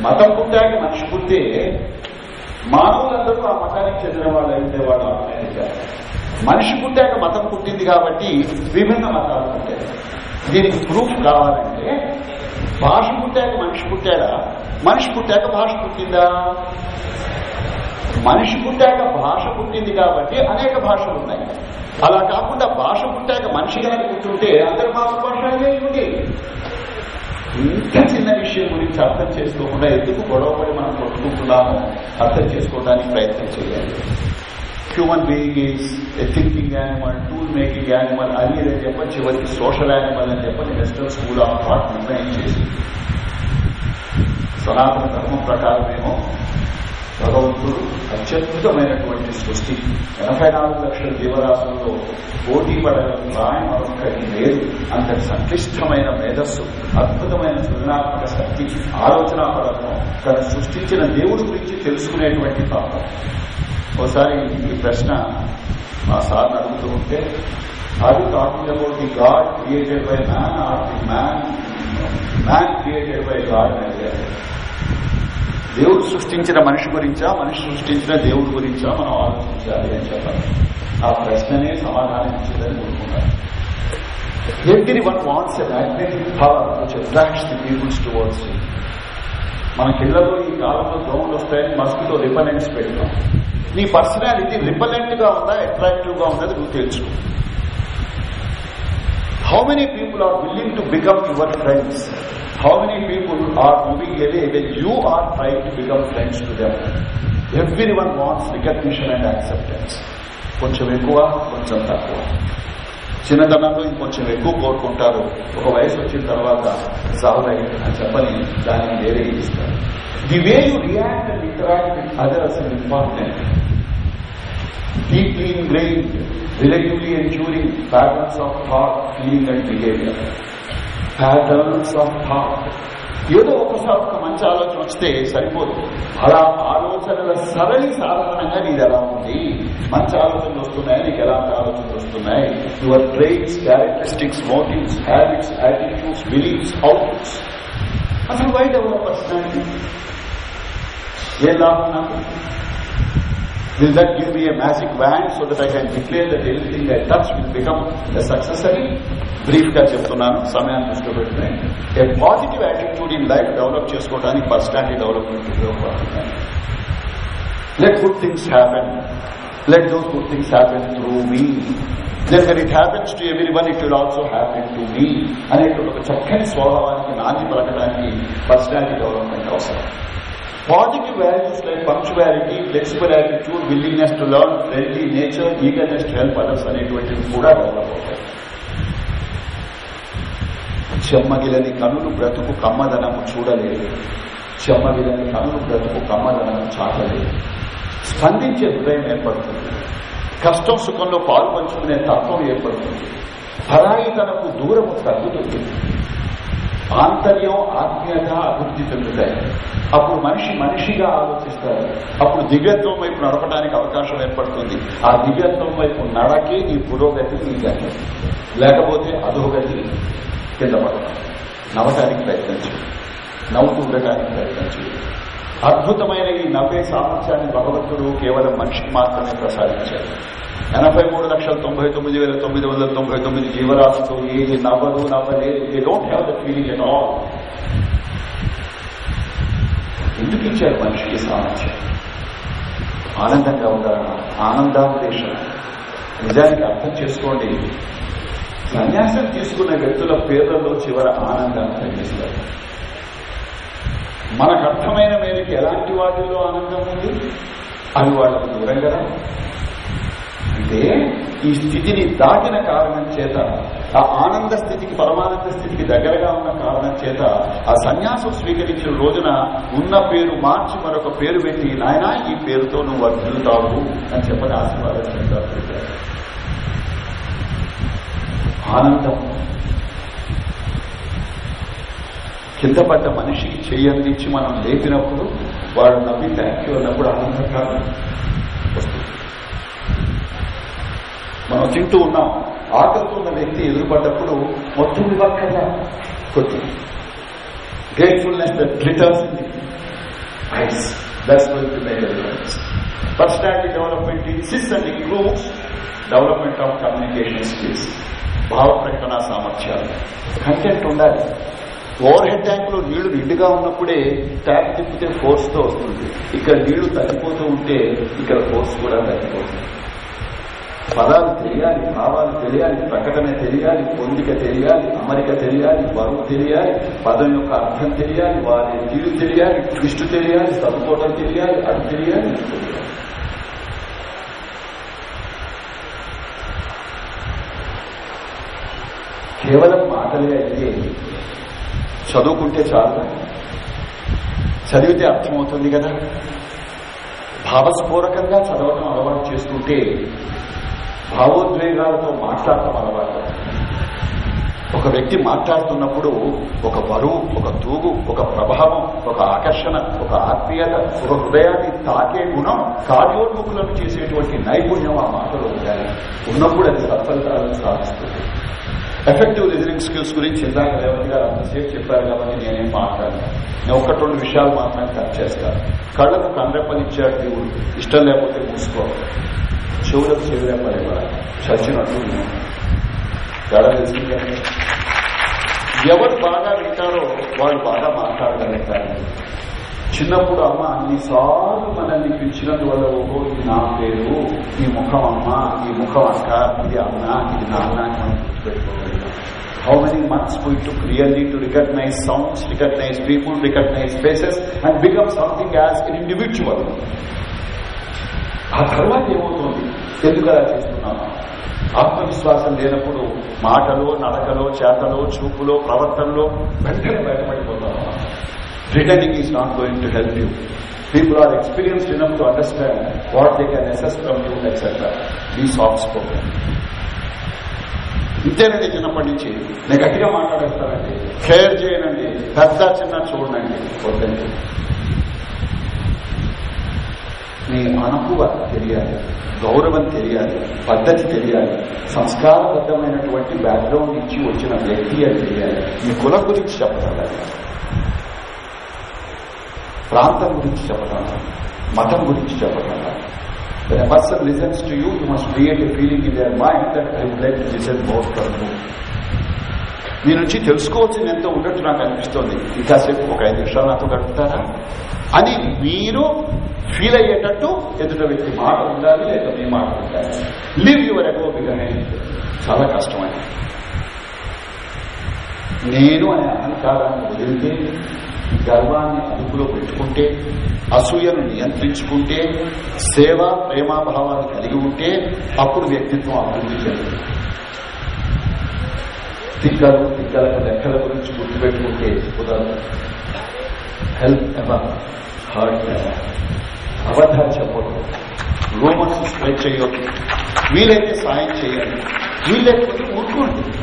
మతం పుట్టాక మనిషి పుట్టే మానవులందరూ ఆ మతానికి చెందిన వాళ్ళు ఉండేవాళ్ళు మనిషి పుట్టాక మతం పుట్టింది కాబట్టి విభిన్న మతాలు పుట్టాయి. దీనికి ప్రూఫ్ కావాలంటే భాష పుట్టాక మనిషి పుట్టాడా? మనిషి పుట్టాక భాష పుట్టిందా? మనిషి పుట్టాక భాష పుట్టింది కాబట్టి అనేక భాషలు ఉన్నాయి. అలా కాకుండా భాష పుట్టాక మనిషి కనుక పుట్టుంటే అందరి మాతృభాష అదే ఉంది ఇంత చిన్న విషయం గురించి అర్థం చేసుకోకుండా ఎందుకు గొడవపడి మనం కొట్టుకుంటున్నామో అర్థం చేసుకోవడానికి ప్రయత్నం చేయాలి. Human being is a thinking animal tool making animal అని అని చెప్పని చివరికి సోషల్ యానిమల్ అని చెప్పని వెస్టర్న్ స్కూల్ ఆఫ్ థాట్ నిర్ణయం చేసింది. సనాతన ధర్మం ప్రకారమేమో భగవంతుడు అత్యద్భుతమైనటువంటి సృష్టి. ఎనభై నాలుగు లక్షల జీవరాశుల్లో పోటీ పడగల రాయం మరొకటి లేదు. అంత సంక్లిష్టమైన మేధస్సు అద్భుతమైన సృజనాత్మక శక్తి ఆలోచన పడటం తను సృష్టించిన దేవుడి గురించి తెలుసుకునేటువంటి పాపం. ఒకసారి ఈ ప్రశ్న మా సార్ని అడుగుతూ ఉంటే అది కాకుండా talking about the God created man man or man man, man created by అని దేవుడు సృష్టించిన మనిషి గురించా మనిషి సృష్టించిన దేవుడి గురించా మనం ఆలోచించాలి అని చెప్పాలి. ఆ ప్రశ్ననే సమాధానం ఇచ్చేదని కోరుకున్నారు everyone what's a magnetic power which attracts the peoples towards మన కిళ్ళలో ఈ కాలంలో దోమలు వస్తాయని మస్కిటో రిపలెంట్స్ పెడతాం. నీ పర్సనాలిటీ రిపలెంట్గా ఉందా అట్రాక్టివ్గా ఉందా నువ్వు తెలుసుకో. How many people are willing to become your friends? How many people are moving away when you are trying to become friends to them? Everyone wants recognition and acceptance. కొంచెం ఎక్కువ కొంచెం తక్కువ చిన్నతనంలో ఇంకొంచెం ఎక్కువ కోరుకుంటారు ఒక వయసు వచ్చిన తర్వాత సాగులై అని చెప్పని దాన్ని వేరే ఇస్తారు the way you react and interact with others is important deeply ingrained, relatively enduring patterns of thought, feeling and behavior. Patterns of thought. ఏదో ఒకసారి ఒక మంచి ఆలోచన వస్తే సరిపోదు. అలా ఆలోచనల సరళి సాధారణంగా నీది ఎలా ఉంది? మంచి ఆలోచనలు వస్తున్నాయి? నీకు ఎలాంటి ఆలోచనలు వస్తున్నాయి? Your traits characteristics motives habits attitudes beliefs outs అసలు వై డెవలప్ పర్సనాలిటీ ఏ లాభం నాకు? Will that give me a magic wand so that I can declare that anything I touch will become a success? అని brief చెప్తున్నాను సమయాన్ని దృష్టిలో పెట్టుకుని a positive attitude in life develop చేసుకోవడానికి పర్సనాలిటీ డెవలప్మెంట్ ఉపయోగపడుతున్నాయి let good things happen let those good things happen through me then when it happens to everyone it will also happen to me అనేటువంటి ఒక చక్కని స్వభావానికి నాంది పలకడానికి personality development అవసరం Positive values like punctuality, flexible attitude, willingness to learn, friendly nature, eagerness to help others అనేటువంటివి కూడా develop అవుతాయి చెమ్మగిలని కనులు బ్రతుకు కమ్మదనము చూడలేదు. చెమ్మగిలని కనులు బ్రతుకు కమ్మదనము చాటలేదు. స్పందించే హృదయం ఏర్పడుతుంది. కష్టం సుఖంలో పాలు పంచుకునే తత్వం ఏర్పడుతుంది. పరాయితనకు దూరము తగ్గుతుంది. ఆంతర్యం ఆత్మీయత అభివృద్ధి చెందుతాయి. అప్పుడు మనిషి మనిషిగా ఆలోచిస్తారు అప్పుడు దివ్యత్వం వైపు నడపడానికి అవకాశం ఏర్పడుతుంది. ఆ దివ్యత్వం వైపు నడకే నీ పురోగతి నీ గతి లేకపోతే అధోగతి కింద పడతాం నవ్వటానికి ప్రయత్నించు నవ్వుతూ ఉండటానికి ప్రయత్నించు అద్భుతమైన ఈ నవ్వే సామర్థ్యాన్ని భగవంతుడు కేవలం మనిషికి మాత్రమే ప్రసాదించారు ఎనభై మూడు లక్షల తొంభై తొమ్మిది వేల తొమ్మిది వందల తొంభై తొమ్మిది జీవరాశులు ఏది నవ్వదు నవ్వలేదు. They don't have the feeling at all ఎందుకు ఇచ్చారు మనిషికి సామర్థ్యం? ఆనందంగా ఉండాలన్న ఆనందాపదేశం నిజానికి అర్థం చేసుకోండి. సన్యాసం తీసుకున్న వ్యక్తుల పేర్లలో చివర ఆనందాన్ని తగ్గిస్తారు మనకు అర్థమైన మేరకు ఎలాంటి వాటిల్లో ఆనందం ఉంది? అవి వాళ్ళకు దూరంగా అంటే ఈ స్థితిని దాటిన కారణం చేత ఆ ఆనంద స్థితికి పరమానంద స్థితికి దగ్గరగా ఉన్న కారణం చేత ఆ సన్యాసం స్వీకరించిన రోజున ఉన్న పేరు మార్చి మరొక పేరు పెట్టి నాయన ఈ పేరుతో నువ్వు అర్జుతావు అని చెప్పని ఆశీర్వాదం చెప్తారు ఆనందం. కింద పడ్డ మనిషికి చెయ్యందించి మనం లేపినప్పుడు వాడు నవ్వి థ్యాంక్ యూ అన్నప్పుడు ఆనందంగా వస్తుంది. మనం తింటూ ఉన్నాం. ఆకలితో ఉన్న వ్యక్తి ఎదురుపడ్డప్పుడు మొత్తం వివక్కగా కొద్ది. Gratefulness that glitters eyes that's will to make difference personality development enhances and improves development of communication skills భావ ప్రకటన సామర్థ్యాలు కంటెంట్ ఉండాలి. ఓవర్ హెడ్ ట్యాంక్లో నీళ్ళు నిండుగా ఉన్నప్పుడే ట్యాంక్ తిప్పితే ఫోర్స్తో వస్తుంది. ఇక్కడ నీళ్ళు తగ్గిపోతూ ఉంటే ఇక్కడ ఫోర్స్ కూడా తగ్గిపోతుంది. పదాలు తెలియాలి భావాలు తెలియాలి ప్రకటన తెలియాలి పొందిక తెలియాలి అమరిక తెలియాలి బరువు తెలియాలి పదం యొక్క అర్థం తెలియాలి వారి తీరు తెలియాలి ట్విస్ట్ తెలియాలి సదుకోవటం తెలియాలి అది తెలియాలి. కేవలం మాటలే అయితే చదువుకుంటే చాలు. చదివితే అర్థమవుతుంది కదా? భావస్ఫూరకంగా చదవటం అలవాటు చేసుకుంటే భావోద్వేగాలతో మాట్లాడటం అలవాటు. ఒక వ్యక్తి మాట్లాడుతున్నప్పుడు ఒక బరువు ఒక తూగు ఒక ప్రభావం ఒక ఆకర్షణ ఒక ఆత్మీయత ఒక హృదయాన్ని తాకే గుణం కార్యోన్ముఖులను చేసేటువంటి నైపుణ్యం ఆ మాటలో ఉండాలి. ఉన్నప్పుడు అది సత్ఫలితాలను సాధిస్తుంది. ఎఫెక్టివ్ లిజనింగ్ స్కిల్స్ గురించి ఇందాక రేవతి గారు అంతసేపు చెప్పారు కాబట్టి నేనేం మాట్లాడను. నేను ఒకటి రెండు విషయాలు మాత్రమే కట్ చేస్తాను. కళ్ళకు కండ్రెప్పనిచ్చాడు దేవుడు. ఇష్టం లేకపోతే మూసుకోవాలి చెవులకు చెవిరెప్పలు ఇవ్వాలి చచ్చినట్టు తేడా తెలిసింది ఎవరు బాగా వింటారో వాళ్ళు బాగా మాట్లాడగలుగుతారు చిన్నప్పుడు అమ్మ అన్నిసార్లు మనల్ని పిలిచినందువల్ల ఓహో ఇది నా పేరు ఈ ముఖం అమ్మ ఈ ముఖం అక్క ఇది అమ్మ ఇది నాన్న అని మనం గుర్తుపెట్టుకోగలిగాం how many months we to clearly to recognise sounds recognise people recognise faces and become something as in individual ఆ తర్వాత ఏమవుతుంది? ఎందుకు అలా చేస్తున్నాము ఆత్మవిశ్వాసం లేనప్పుడు మాటలో నడకలో చేతలో చూపులో ప్రవర్తనలో వెంటనే బయటపడిపోతాము returning is not going to help you people are experienced enough to understand what they can assess from you etcetera ఈ సాఫ్ట్ స్పోకెన్ ఇంతేనండి చిన్నప్పటి నుంచి. నేను గట్టిగా మాట్లాడేస్తానండి. కేర్ చేయనండి. పెద్ద చిన్న చూడండి వద్దండి నీ అనుభవ తెలియాలి గౌరవం తెలియాలి పద్ధతి తెలియాలి సంస్కారబద్ధమైనటువంటి బ్యాక్గ్రౌండ్ నుంచి వచ్చిన వ్యక్తి అని తెలియాలి. నీ కులం గురించి చెప్పడం ప్రాంతం గురించి చెప్పడం మతం గురించి చెప్పడం When a person listens to you, you must create a feeling in their mind that I would like to listen more from you. మీ నుంచి తెలుసుకోవాల్సింది ఎంతో ఉన్నట్టు నాకు అనిపిస్తోంది. ఇంకాసేపు ఒక ఐదు నిమిషాలు నాతో గడుపుతారా? అని మీరు ఫీల్ అయ్యేటట్టు ఎదుట వ్యక్తి మాట ఉండాలి లేదా మీ మాట ఉండాలి. లివ్ యువర్ ఎగో చాలా కష్టమైంది. నేను అనే అహంకారాన్ని వదిలితే గర్వాన్ని అదుపులో పెట్టుకుంటే అసూయను నియంత్రించుకుంటే సేవ ప్రేమాభావాన్ని కలిగి ఉంటే అప్పుడు వ్యక్తిత్వం అభివృద్ధి చెందుతుంది. తిక్కలు తిక్కలకు లెక్కల గురించి గుర్తుపెట్టుకుంటే కుదరదు హెల్ప్ ఎవర్ థర్డ్ ఎవర్ అబద్ధాలు చెప్పడం రూమర్స్ స్ప్రెడ్ చేయొద్దు. వీలైతే సాయం చేయాలి. వీలైతే ఊరుకోండి.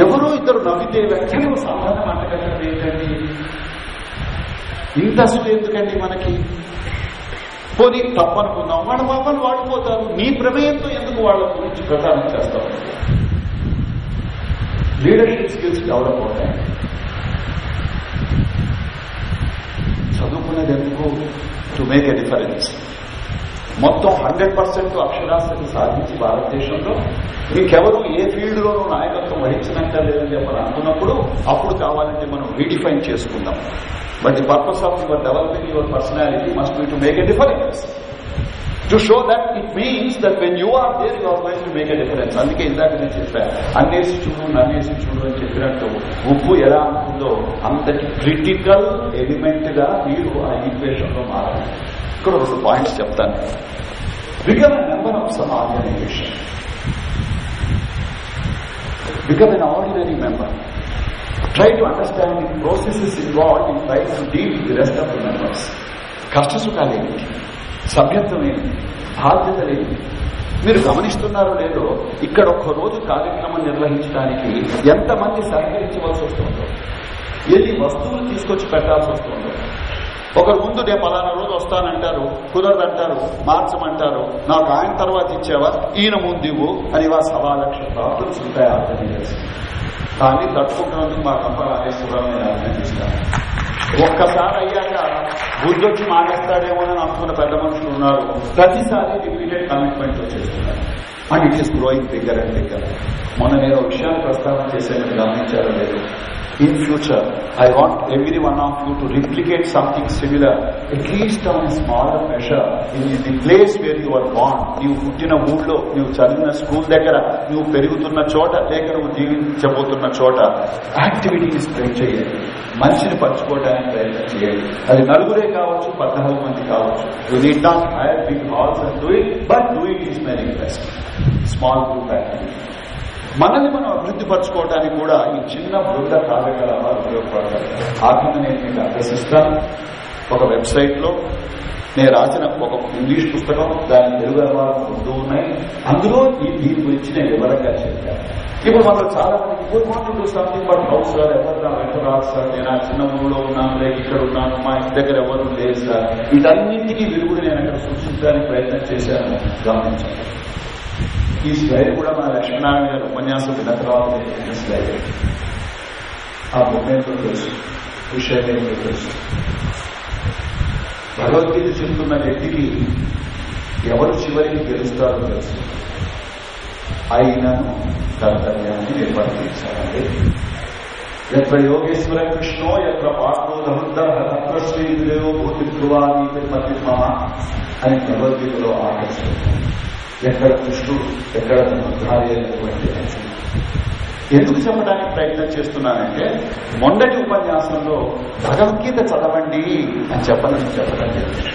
ఎవరో ఇద్దరు నవ్వితే వెంటనే సాధారణ సమాధానం అంటగలగడం ఏంటండి? ఇంత అసలు ఎందుకండి మనకి? పోనీ తప్పనుకుందాం. వాళ్ళ పాపలు వాడిపోతారు నీ ప్రమేయంతో ఎందుకు వాళ్ళ గురించి ప్రచారం చేస్తావు? లీడర్షిప్ స్కిల్స్ డెవలప్ అవుతాయి. చదువుకునేది ఎందుకు టు మేక్ ఎ డిఫరెన్స్ మొత్తం హండ్రెడ్ పర్సెంట్ అక్షరాస్యత సాధించి భారతదేశంలో మీకెవరు ఏ ఫీల్డ్ లోనూ నాయకత్వం వహించినట్లేదని చెప్పని అనుకున్నప్పుడు అప్పుడు కావాలంటే మనం రీడిఫైన్ చేసుకుందాం. But the purpose of your developing your personality must be to make a difference to show that it means that when you are there you are going to make a difference అందుకే ఇందాక నేను చెప్పాను అన్నేసి చూడు నన్నేసి చూడు అని చెప్పినట్టు ఉప్పు ఎలా ఉంటుందో అంతటి క్రిటికల్ ఎలిమెంట్గా మీరు ఆ ఈక్వేషన్లో మారాలి. ఇక్కడ రెండు పాయింట్స్ చెప్తాను. Become number of some organisation become an ordinary member try to understand the processes involve in try to deal with the rest of the members ఏమిటి సభ్యత్వమేమి బాధ్యతలేమి మీరు గమనిస్తున్నారో లేదో ఇక్కడ ఒక్క రోజు కార్యక్రమం నిర్వహించడానికి ఎంతమంది సహకరించవలసి వస్తుందో ఎన్ని వస్తువులు తీసుకొచ్చి పెట్టాల్సి వస్తుందో. ఒకరు ముందు నేను పలానా రోజు వస్తానంటారు కుదరదంటారు మార్చమంటారు నాకు ఆయన తర్వాత ఇచ్చావా ఈయన ముందు అని వా సవా లక్ష ప్రాబ్లమ్స్ ఉంటాయి చేసి కానీ తట్టుకుంటున్నందుకు మా కంప రాజేశ్వరరావు నేను అభినందిస్తాను ఒక్కసారి అయ్యాక బుద్ధొచ్చి మానేస్తాడేమోనని అనుకున్న పెద్ద మనుషులు ఉన్నారు. ప్రతిసారి రిపీటెడ్ కమిట్మెంట్ చేస్తున్నారు and it is growing bigger and bigger మొన్న నేను ఒక విషయాన్ని ప్రస్తావన చేశాను గమనించారో లేదు in future I want everyone of you to replicate something similar at least on smaller measure in the place where you are born నీవు పుట్టిన ఊళ్ళో నువ్వు చదివిన స్కూల్ దగ్గర నువ్వు పెరుగుతున్న చోట లేక నువ్వు జీవించబోతున్న చోట యాక్టివిటీని స్ప్రెడ్ చేయాలి మనిషిని పంచుకోవడానికి ప్రయత్నం చేయాలి అది నలుగురే కావచ్చు పద్నాలుగు మంది కావచ్చు you need not hire big halls and do it but do it is my request small group మనల్ని మనం అభివృద్ధి పరచుకోవడానికి కూడా ఈ చిన్న బృంద కార్యకలాపాలు ఉపయోగపడతాయి. ఆ కింద నేను మీకు అభ్యసిస్తాను ఒక వెబ్సైట్లో నేను రాసిన ఒక ఇంగ్లీష్ పుస్తకం దాని తెలుగు అనువాదం ఉంటూ ఉన్నాయి. అందులో ఈ దీని గురించి నేను వివరంగా చెప్పాను. ఇప్పుడు మనలో చాలా మంది good morning to something but house sir ఎవరు నా వెంట రాదు సార్ నేను ఆ చిన్న ఊళ్ళో ఉన్నాను లేక ఇక్కడ ఉన్నాను మా ఇంటి దగ్గర ఎవరు లేదు సార్. వీటన్నింటినీ విరుగుడు నేను అక్కడ సృష్టించడానికి ప్రయత్నం చేశాను. గమనించాను ఈ స్లైడ్ కూడా మన లక్ష్మీనారాయణ గారి ఉపన్యాసం విన్న తర్వాత నేను స్లైడ్. ఆ బుక్ ఏంటో తెలుసు. విషయం ఏంటో తెలుసు. భగవద్గీత చెప్తున్న వ్యక్తికి ఎవరు చివరికి తెలుస్తారో తెలుసు. అయినను కర్తవ్యాన్ని నిర్వర్తించాలండి ఎత్ర యోగేశ్వర కృష్ణో ఎత్ర పాఠోదహృదర తత్ర శ్రీదేవో భూతిత్రువాని మమ అని భగవద్గీతలో ఆకర్షిస్తుంది. ఎక్కడ కృష్ణుడు ఎక్కడ ధనుర్ధారి ఎందుకు చెప్పడానికి ప్రయత్నం చేస్తున్నానంటే మొండటి ఉపన్యాసంలో భగవద్గీత చదవండి అని చెప్పదని చెప్పడం జరిగింది.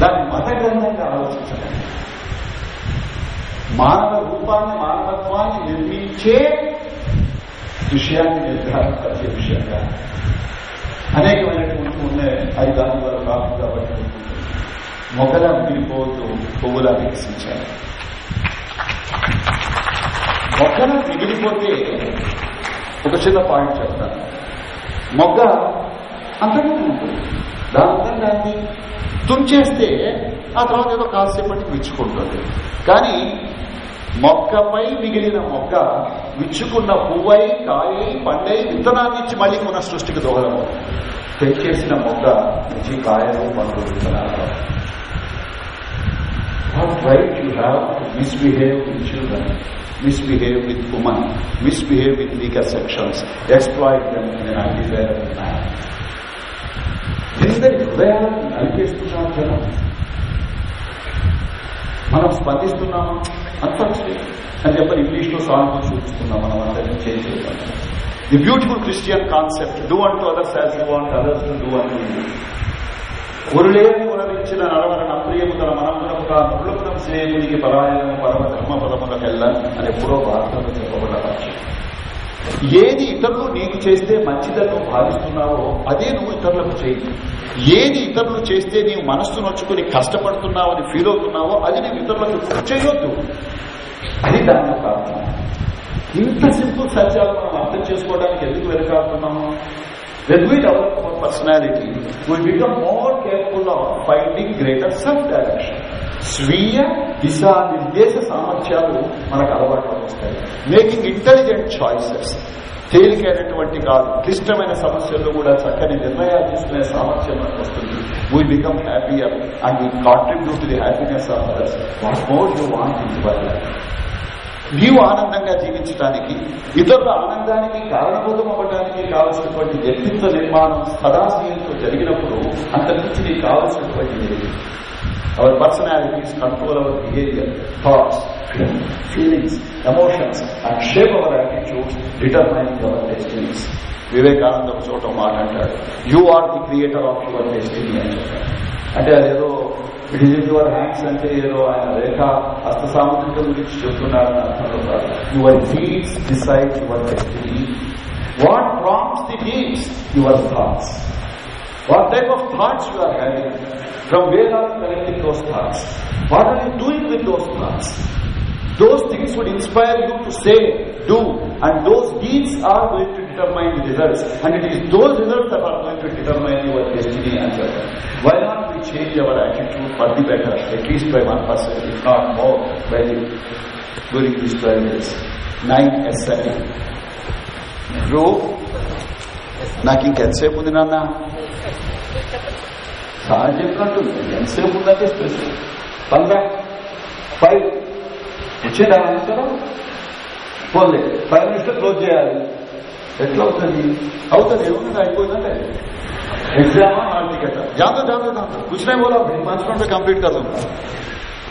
దాన్ని మత గ్రంథంగా ఆలోచించండి మానవ రూపాన్ని మానవత్వాన్ని నిర్మించే విషయాన్ని నిర్ధారణ విషయంగా అనేకమైనటువంటి ఉన్నాయి. అది దాని వల్ల కాదు కాబట్టి. మొగల మిగిలిపోతూ పువ్వులా వికసించాయి మొగ్గలు మిగిలిపోతే ఒక చిన్న పాయింట్ చెప్తాను. మొగ్గ అంతగానే ఉంటుంది. దాని దాన్ని తుంచేస్తే ఆ తర్వాత ఏదో కాసేపటికి విచ్చుకుంటుంది. కానీ మొక్కపై మిగిలిన మొక్క విచ్చుకున్న పువ్వై కాయై పండై విత్తనాన్ని ఇచ్చి మళ్ళీ పునః సృష్టికి దోహదము పెంచేసిన మొక్క నుంచి కాయలు పండు విత్తనాలు What right you have to misbehave with children, misbehave with women, misbehave with weaker sections, exploit them in an undesirable manner. ఇందరి హృదయాలను నలిపేస్తున్నాం జనం మనం స్పందిస్తున్నామా అన్ఫార్చునేట్ అని చెప్పని ఇంగ్లీష్ లో సాల్వ్ చూపిస్తున్నాం మనం అందరినీ చేంజ్ చేద్దాం the beautiful Christian concept do అంటూ others as you want others to do అంటూ గురులేని వరవించిన నడవరణ ప్రియము తన మనమునకు తా నుళ్ళుపురం చేయకునికి పరాయణము పరమ ధర్మ పదములకెళ్ళ అని ఎప్పుడో భారతంలో చెప్పబడ్డ ఏది ఇతరులు నీకు చేస్తే మంచిదని నువ్వు భావిస్తున్నావో అదే నువ్వు ఇతరులకు చేయి. ఏది ఇతరులు చేస్తే నీవు మనస్సు నొచ్చుకుని కష్టపడుతున్నావని ఫీల్ అవుతున్నావో అది నువ్వు ఇతరులకు చేయొద్దు. అది దాని యొక్క అర్థం. ఇంత సింపుల్ సత్యాలు మనం అర్థం చేసుకోవడానికి ఎందుకు వెనకాడుతున్నాము? When we develop our personality, we become more careful of finding greater self-direction. స్వీయ దిశా నిర్దేశ సామర్థ్యాలు మనకు అలవాటు వస్తాయి మేకింగ్ ఇంటెలిజెంట్ చాయిసెస్ తేలికైనటువంటి కాదు క్లిష్టమైన సమస్యల్లో కూడా చక్కని నిర్ణయాలు తీసుకునే సామర్థ్యం మనకు వస్తుంది. We become happier and we contribute the happiness of others what more you want in your life నీవు ఆనందంగా జీవించడానికి ఇతరుల ఆనందానికి కారణభూతం అవ్వడానికి కావలసినటువంటి వ్యక్తిత్వ నిర్మాణం సదాశయంతో జరిగినప్పుడు అంతకుమించి నీకు కావలసినటువంటి our personalities control our behaviour thoughts feelings emotions and shape our attitudes determining our destinies Vivekananda ఒక చోట మాట అంటాడు. You are the creator of your destiny అని చెప్పాడు అంటే అదేదో it is in your hands అంటే ఏదో ఆయన రేఖ హస్త సాముద్రికం గురించి చెప్తున్నారని అర్థంలో కాదు your deeds decide your destiny what prompts the deeds your thoughts what type of thoughts you are having from where are connecting those thoughts what are you doing with those thoughts those things would inspire you to say, do, and those deeds are going to determine the results. And it is those results that are going to determine your destiny and journey. Why not we change our attitude for the better, at least by one percent, if not more, by the, during these 12 days. 9 SNA. Bro నాకు ఇంకెంతసేపు ఉంది నాన్న sir చెప్పినట్టు ఎంతసేపు ఉందంటే stress పంద్రా five వచ్చిందా answer పోలే ఫైవ్ మినిట్స్ క్లోజ్ చేయాలి ఎట్లా అవుతుంది అవుతుంది ఏముంది అయిపోయిందంటే एग्जाम हाल टिकट जानते जानते जानते कुछ नहीं बोला भाई पांच मिनट में कंप्लीट कर दूंगा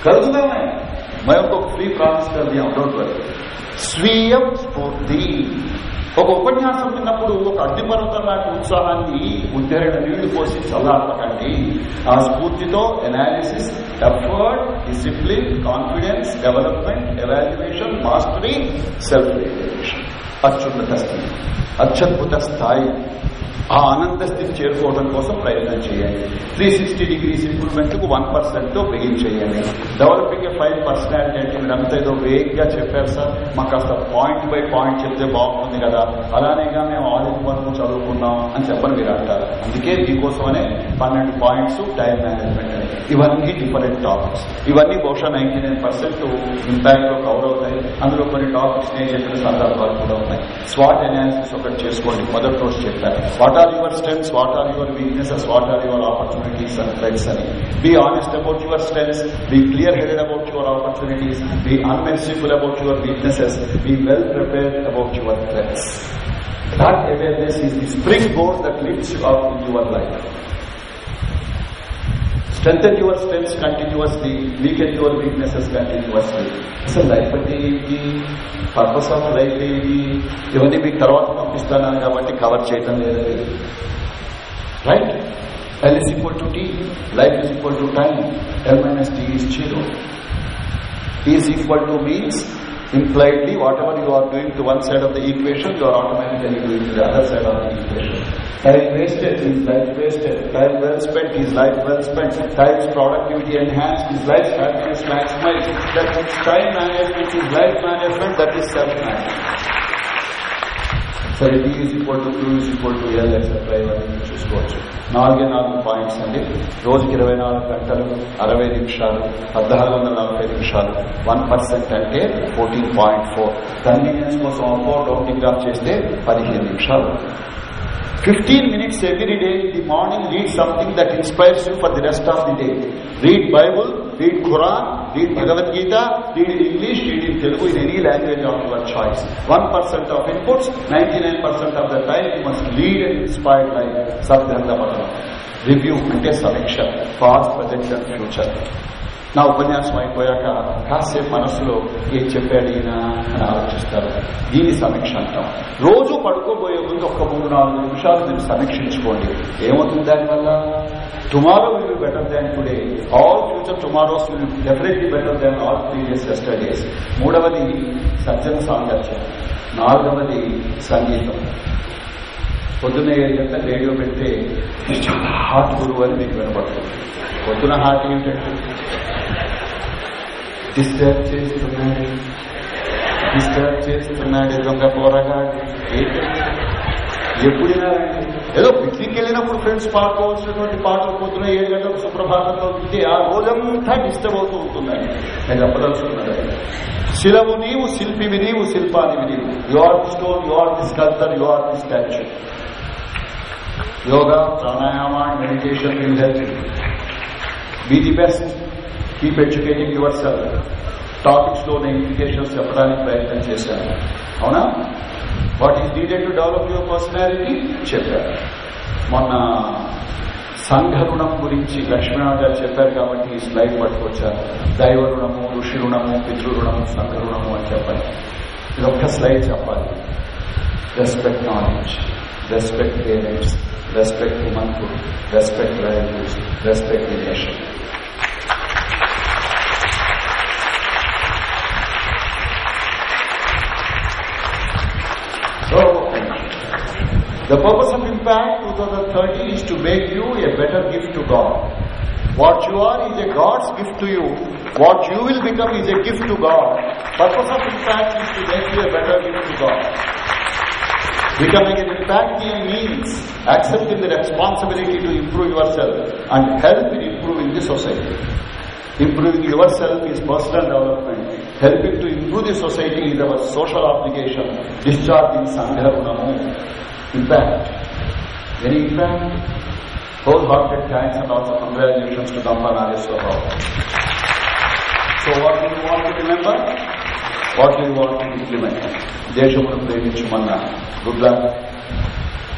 कर दूंगा मैं मैं उनको फ्री प्रॉमिस कर दिया हूं डोंट वरी స్వీయ స్ఫూర్తి ఒక ఉపన్యాసం విన్నప్పుడు ఒక అగ్నిపర్వతం లాంటి ఉత్సాహాన్ని ఉద్దరణ నీళ్లు పోసి చల్లార్పకండి ఆ స్ఫూర్తితో analysis effort discipline confidence development evaluation mastery self realisation అత్యున్నత స్థితి అత్యద్భుత స్థాయి ఆ ఆనంద స్థితి చేరుకోవడం కోసం ప్రయత్నం చేయండి. త్రీ సిక్స్టీ డిగ్రీస్ ఇంప్రూవ్మెంట్కు వన్ పర్సెంట్తో బిగిన్ చేయండి. డెవలపింగ్ ఏ ఫైవ్ పర్సనాలిటీ అంటే మీరు అంతా ఏదో వేగ్గా చెప్పారు సార్. మాకు కాస్త పాయింట్ బై పాయింట్ చెప్తే బాగుంటుంది కదా. అలానేగా మేము ఆడిట్ వరకు చదువుకున్నాం అని చెప్పని మీరు అంటారు అందుకే మీకోసమనే పన్నెండు పాయింట్స్ టైం మేనేజ్మెంట్ ఇవన్నీ డిఫరెంట్ టాపిక్స్ ఇవన్నీ బహుశా నైన్టీ నైన్ పర్సెంట్ ఇంపాక్ట్లో కవర్ అవుతాయి. అందులో కొన్ని టాపిక్స్ నేను చెప్పిన సందర్భాలు కూడా ఉన్నాయి. స్వాట్ అనాలిసిస్ ఒకటి చేసుకోండి. మొదటి రోజు చెప్పారు what are your strengths what are your weaknesses what are your opportunities and threats అని. Be honest about your strengths be clear headed about your opportunities be sensible about your weaknesses be well prepared about your threats That awareness is the springboard that lifts you up in your life. Strengthen your strengths continuously weaken your weaknesses continuously అసలు life అంటే ఏంటి purpose of life ఏంటి ఇవన్నీ మీకు తర్వాత పంపిస్తాను కాబట్టి cover చేయటం లేదండి right L is equal to T life is equal to time L minus T is zero is equal to means impliedly whatever you are doing to one side of the equation you are automatically doing to the other side of the equation. Time wasted is life wasted. Time well spent is life well spent. Time's productivity enhanced is life happiness maximized. That means time management is life management that is self management సరే T is equal to Q is equal to L etcetera ఇవన్నీ చూసుకోవచ్చు. నాలుగే నాలుగు points అండి. రోజుకి ఇరవై నాలుగు గంటలు అరవై నిమిషాలు పద్నాలుగు వందల నలభై నిమిషాలు. వన్ పర్సెంట్ అంటే ఫోర్టీన్ పాయింట్ ఫోర్ కన్వీనియన్స్ కోసం అప్పో డౌటింగ్ ఆఫ్ చేస్తే పదిహేను నిమిషాలు. 15 minutes every day in the morning, read something that inspires you for the rest of the day. Read Bible, read Quran, read Bhagavad Gita, read in English, read in Telugu, in any language of your choice. 1% of inputs, 99% of the time you must lead an inspired life. Sadhyanda Bhagavad. Review, and selection, past, present and future. నా ఉపన్యాసం అయిపోయాక కాసేపు మనసులో ఏం చెప్పాడు ఈయన అని ఆలోచిస్తారు. దీని సమీక్ష అంటాం. రోజు పడుకోబోయే ముందు ఒక మూడు నాలుగు నిమిషాలు మీరు సమీక్షించుకోండి. ఏమవుతుంది దానివల్ల? Tomorrow will better than today all future tomorrows will definitely better than all previous yesterdays మూడవది సజ్జన సాంగత్యం. నాలుగవది సంగీతం. పొద్దున్న ఏడు రేడియో పెడితే హార్ట్ హాట్ గురువు అని మీకు వినపడుతుంది. పొద్దున హాట్ ఏమిటంటే డిస్టర్బ్ చేస్తున్నాడు డిస్టర్బ్ చేస్తున్నాడు దొంగ పోరగాడు ఏంటంటే ఎప్పుడైనా ఏదో పిక్నిక్ వెళ్ళినప్పుడు ఫ్రెండ్స్ పాడుకోవాల్సినటువంటి పాటలు పొద్దున ఏడు గంటలకు సుప్రభాతంలో వింటే ఆ రోజంతా డిస్టర్బ్ అవుతూ ఉంటుందండి నేను చెప్పదలుచుకున్నాడు శిలవు నీవు శిల్పివి నీవు శిల్పానివి నీవు you are the stone you are the sculptor you are the statue yoga pranayama meditation will help be the best keep educating yourself టాపిక్స్లో నేను ఇండికేషన్స్ చెప్పడానికి ప్రయత్నం చేశాను అవునా? What is needed to develop your personality చెప్పారు మొన్న సంఘ రుణం గురించి లక్ష్మీనాథ్ గారు చెప్పారు కాబట్టి ఈ స్లైడ్ పట్టుకొచ్చారు దైవ రుణము ఋషి రుణము పితృరుణము సంఘ రుణము అని చెప్పాలి. ఇది ఒక్క స్లైడ్ చెప్పాలి. Respect knowledge respect parents respect మంత్రులు respect railways respect relation the purpose of Impact 2030 is to make you a better gift to God. What you are is a God's gift to you. What you will become is a gift to God. Purpose of Impact is to make you a better gift to God. Becoming an impactian means accepting the responsibility to improve yourself and help in improving the society. Improving yourself is personal development. Helping to improve the society is our social obligation. Discharging Sangha Runamu Impact. Any impact? Wholehearted thanks and also congratulations to Dampa Nageswara. So what do you want to remember? What do you want to implement? దేశమును ప్రేమించమన్న good luck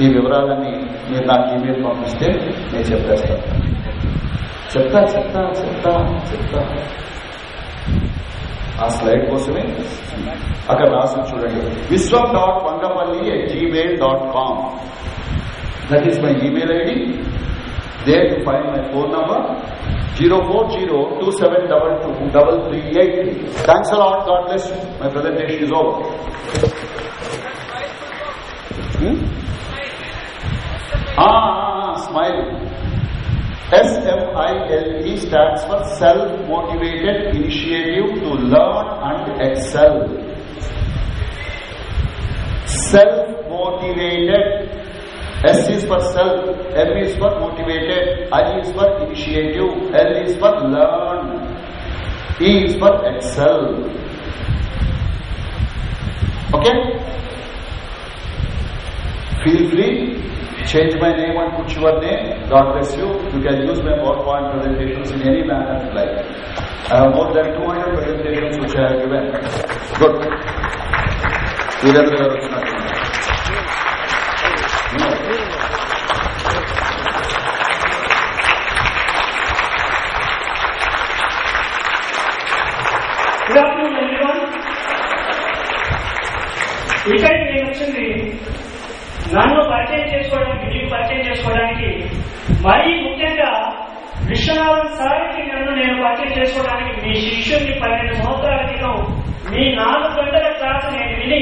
ఈ వివరాలన్నీ మీరు నాకు email పంపిస్తే నేను చెప్పేస్తాను చెప్తా చెప్తా చెప్తా చెప్తా ఆ స్లైడ్ కోసమే అక్కడ రాసి చూడండి. Vishwam dot Vangapalli at Gmail dot com that is my email ID there to find my phone number zero four zero two seven double two double three eight thanks a lot God bless my presentation is over smile SMILE stands for self-motivated initiative to learn and excel. Self-motivated. S is for self, M is for motivated, I is for initiative, L is for learn, E is for excel. Okay? Feel free Change my name and put your name. God bless you. You can use my PowerPoint presentations in any manner you like. I have more than 200 presentations which I have given. Good. Virendra no. Good afternoon, everyone. We can నన్ను పరిచయం చేసుకోవడానికి మీకు పరిచయం చేసుకోవడానికి మరీ ముఖ్యంగా విశ్వనాథన్ సార్కి నన్ను నేను పరిచయం చేసుకోవడానికి మీ శిష్యుని పన్నెండు సంవత్సరాల క్రితం మీ నాలుగు గంటల క్లాసు నేను విని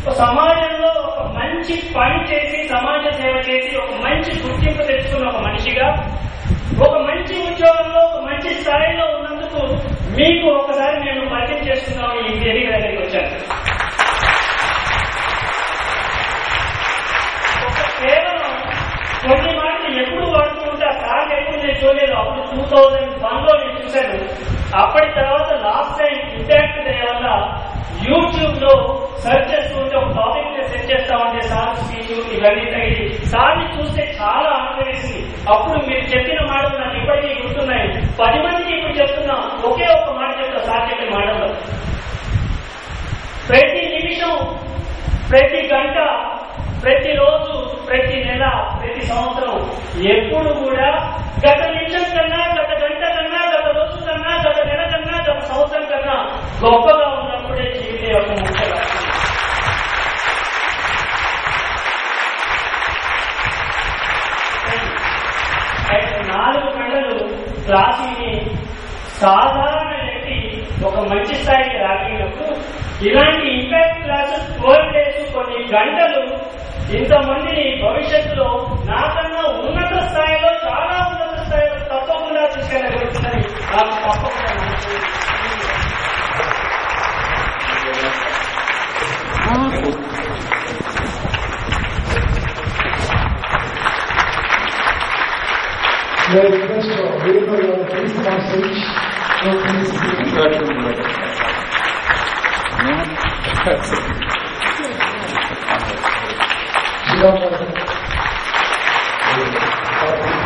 ఒక సమాజంలో ఒక మంచి పని చేసి సమాజ సేవ చేసి ఒక మంచి గుర్తింపు తెచ్చుకున్న ఒక మనిషిగా ఒక మంచి ఉద్యోగంలో ఒక మంచి స్థాయిలో ఉన్నందుకు మీకు ఒకసారి నేను పరిచయం చేసుకుందామని ఈ వేదిక వచ్చాను. కేవలం కొన్ని మాటలు ఎప్పుడు వాడుతూ ఉంటా సార్ ఎప్పుడు నేను చూడలేదు అప్పుడు టూ థౌజండ్ వన్లో నేను చూశాను. అప్పటి తర్వాత లాస్ట్ టైం ఇంపాక్ట్ డే వల్ల యూట్యూబ్లో సెర్చ్ చేస్తూ ఉంటే ఒక టాపిక్ సెర్చ్ చేస్తామంటే సార్ స్పీచ్ ఇవన్నీ తగిలి. సార్ని చూస్తే చాలా ఆనందవేసింది అప్పుడు మీరు చెప్పిన మాటలు నాకు ఇప్పటికీ గుర్తున్నాయి. పది మందికి ఇప్పుడు చెప్తున్నా ఒకే ఒక మాట చెప్తా సార్ చెప్పిన మాటల్లో. ప్రతి నిమిషం ప్రతి గంట ప్రతిరోజు ప్రతి నెల ప్రతి సంవత్సరం ఎప్పుడు కూడా గత నిమిషం కన్నా గత గంట కన్నా గత రోజు కన్నా గత నెల కన్నా గత సంవత్సరం కన్నా గొప్పగా ఉన్నప్పుడే జీవితం యొక్క ముఖ్య నాలుగు గంటలు క్లాసుని సాధారణ వ్యక్తి ఒక మంచి స్థాయికి రాగలిగినప్పుడు ఇలాంటి ఇంపాక్ట్ క్లాసెస్ ట్వెల్వ్ డేస్ కొన్ని గంటలు ఇంతమందిని భవిష్యత్తులో నాకన్నా ఉన్నత స్థాయిలో చాలా ఉన్నత స్థాయిలో తప్పకుండా తీసుకెళ్ళగలుగుతుందని నాకు తప్పకుండా. May I request please, please.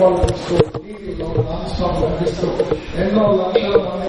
one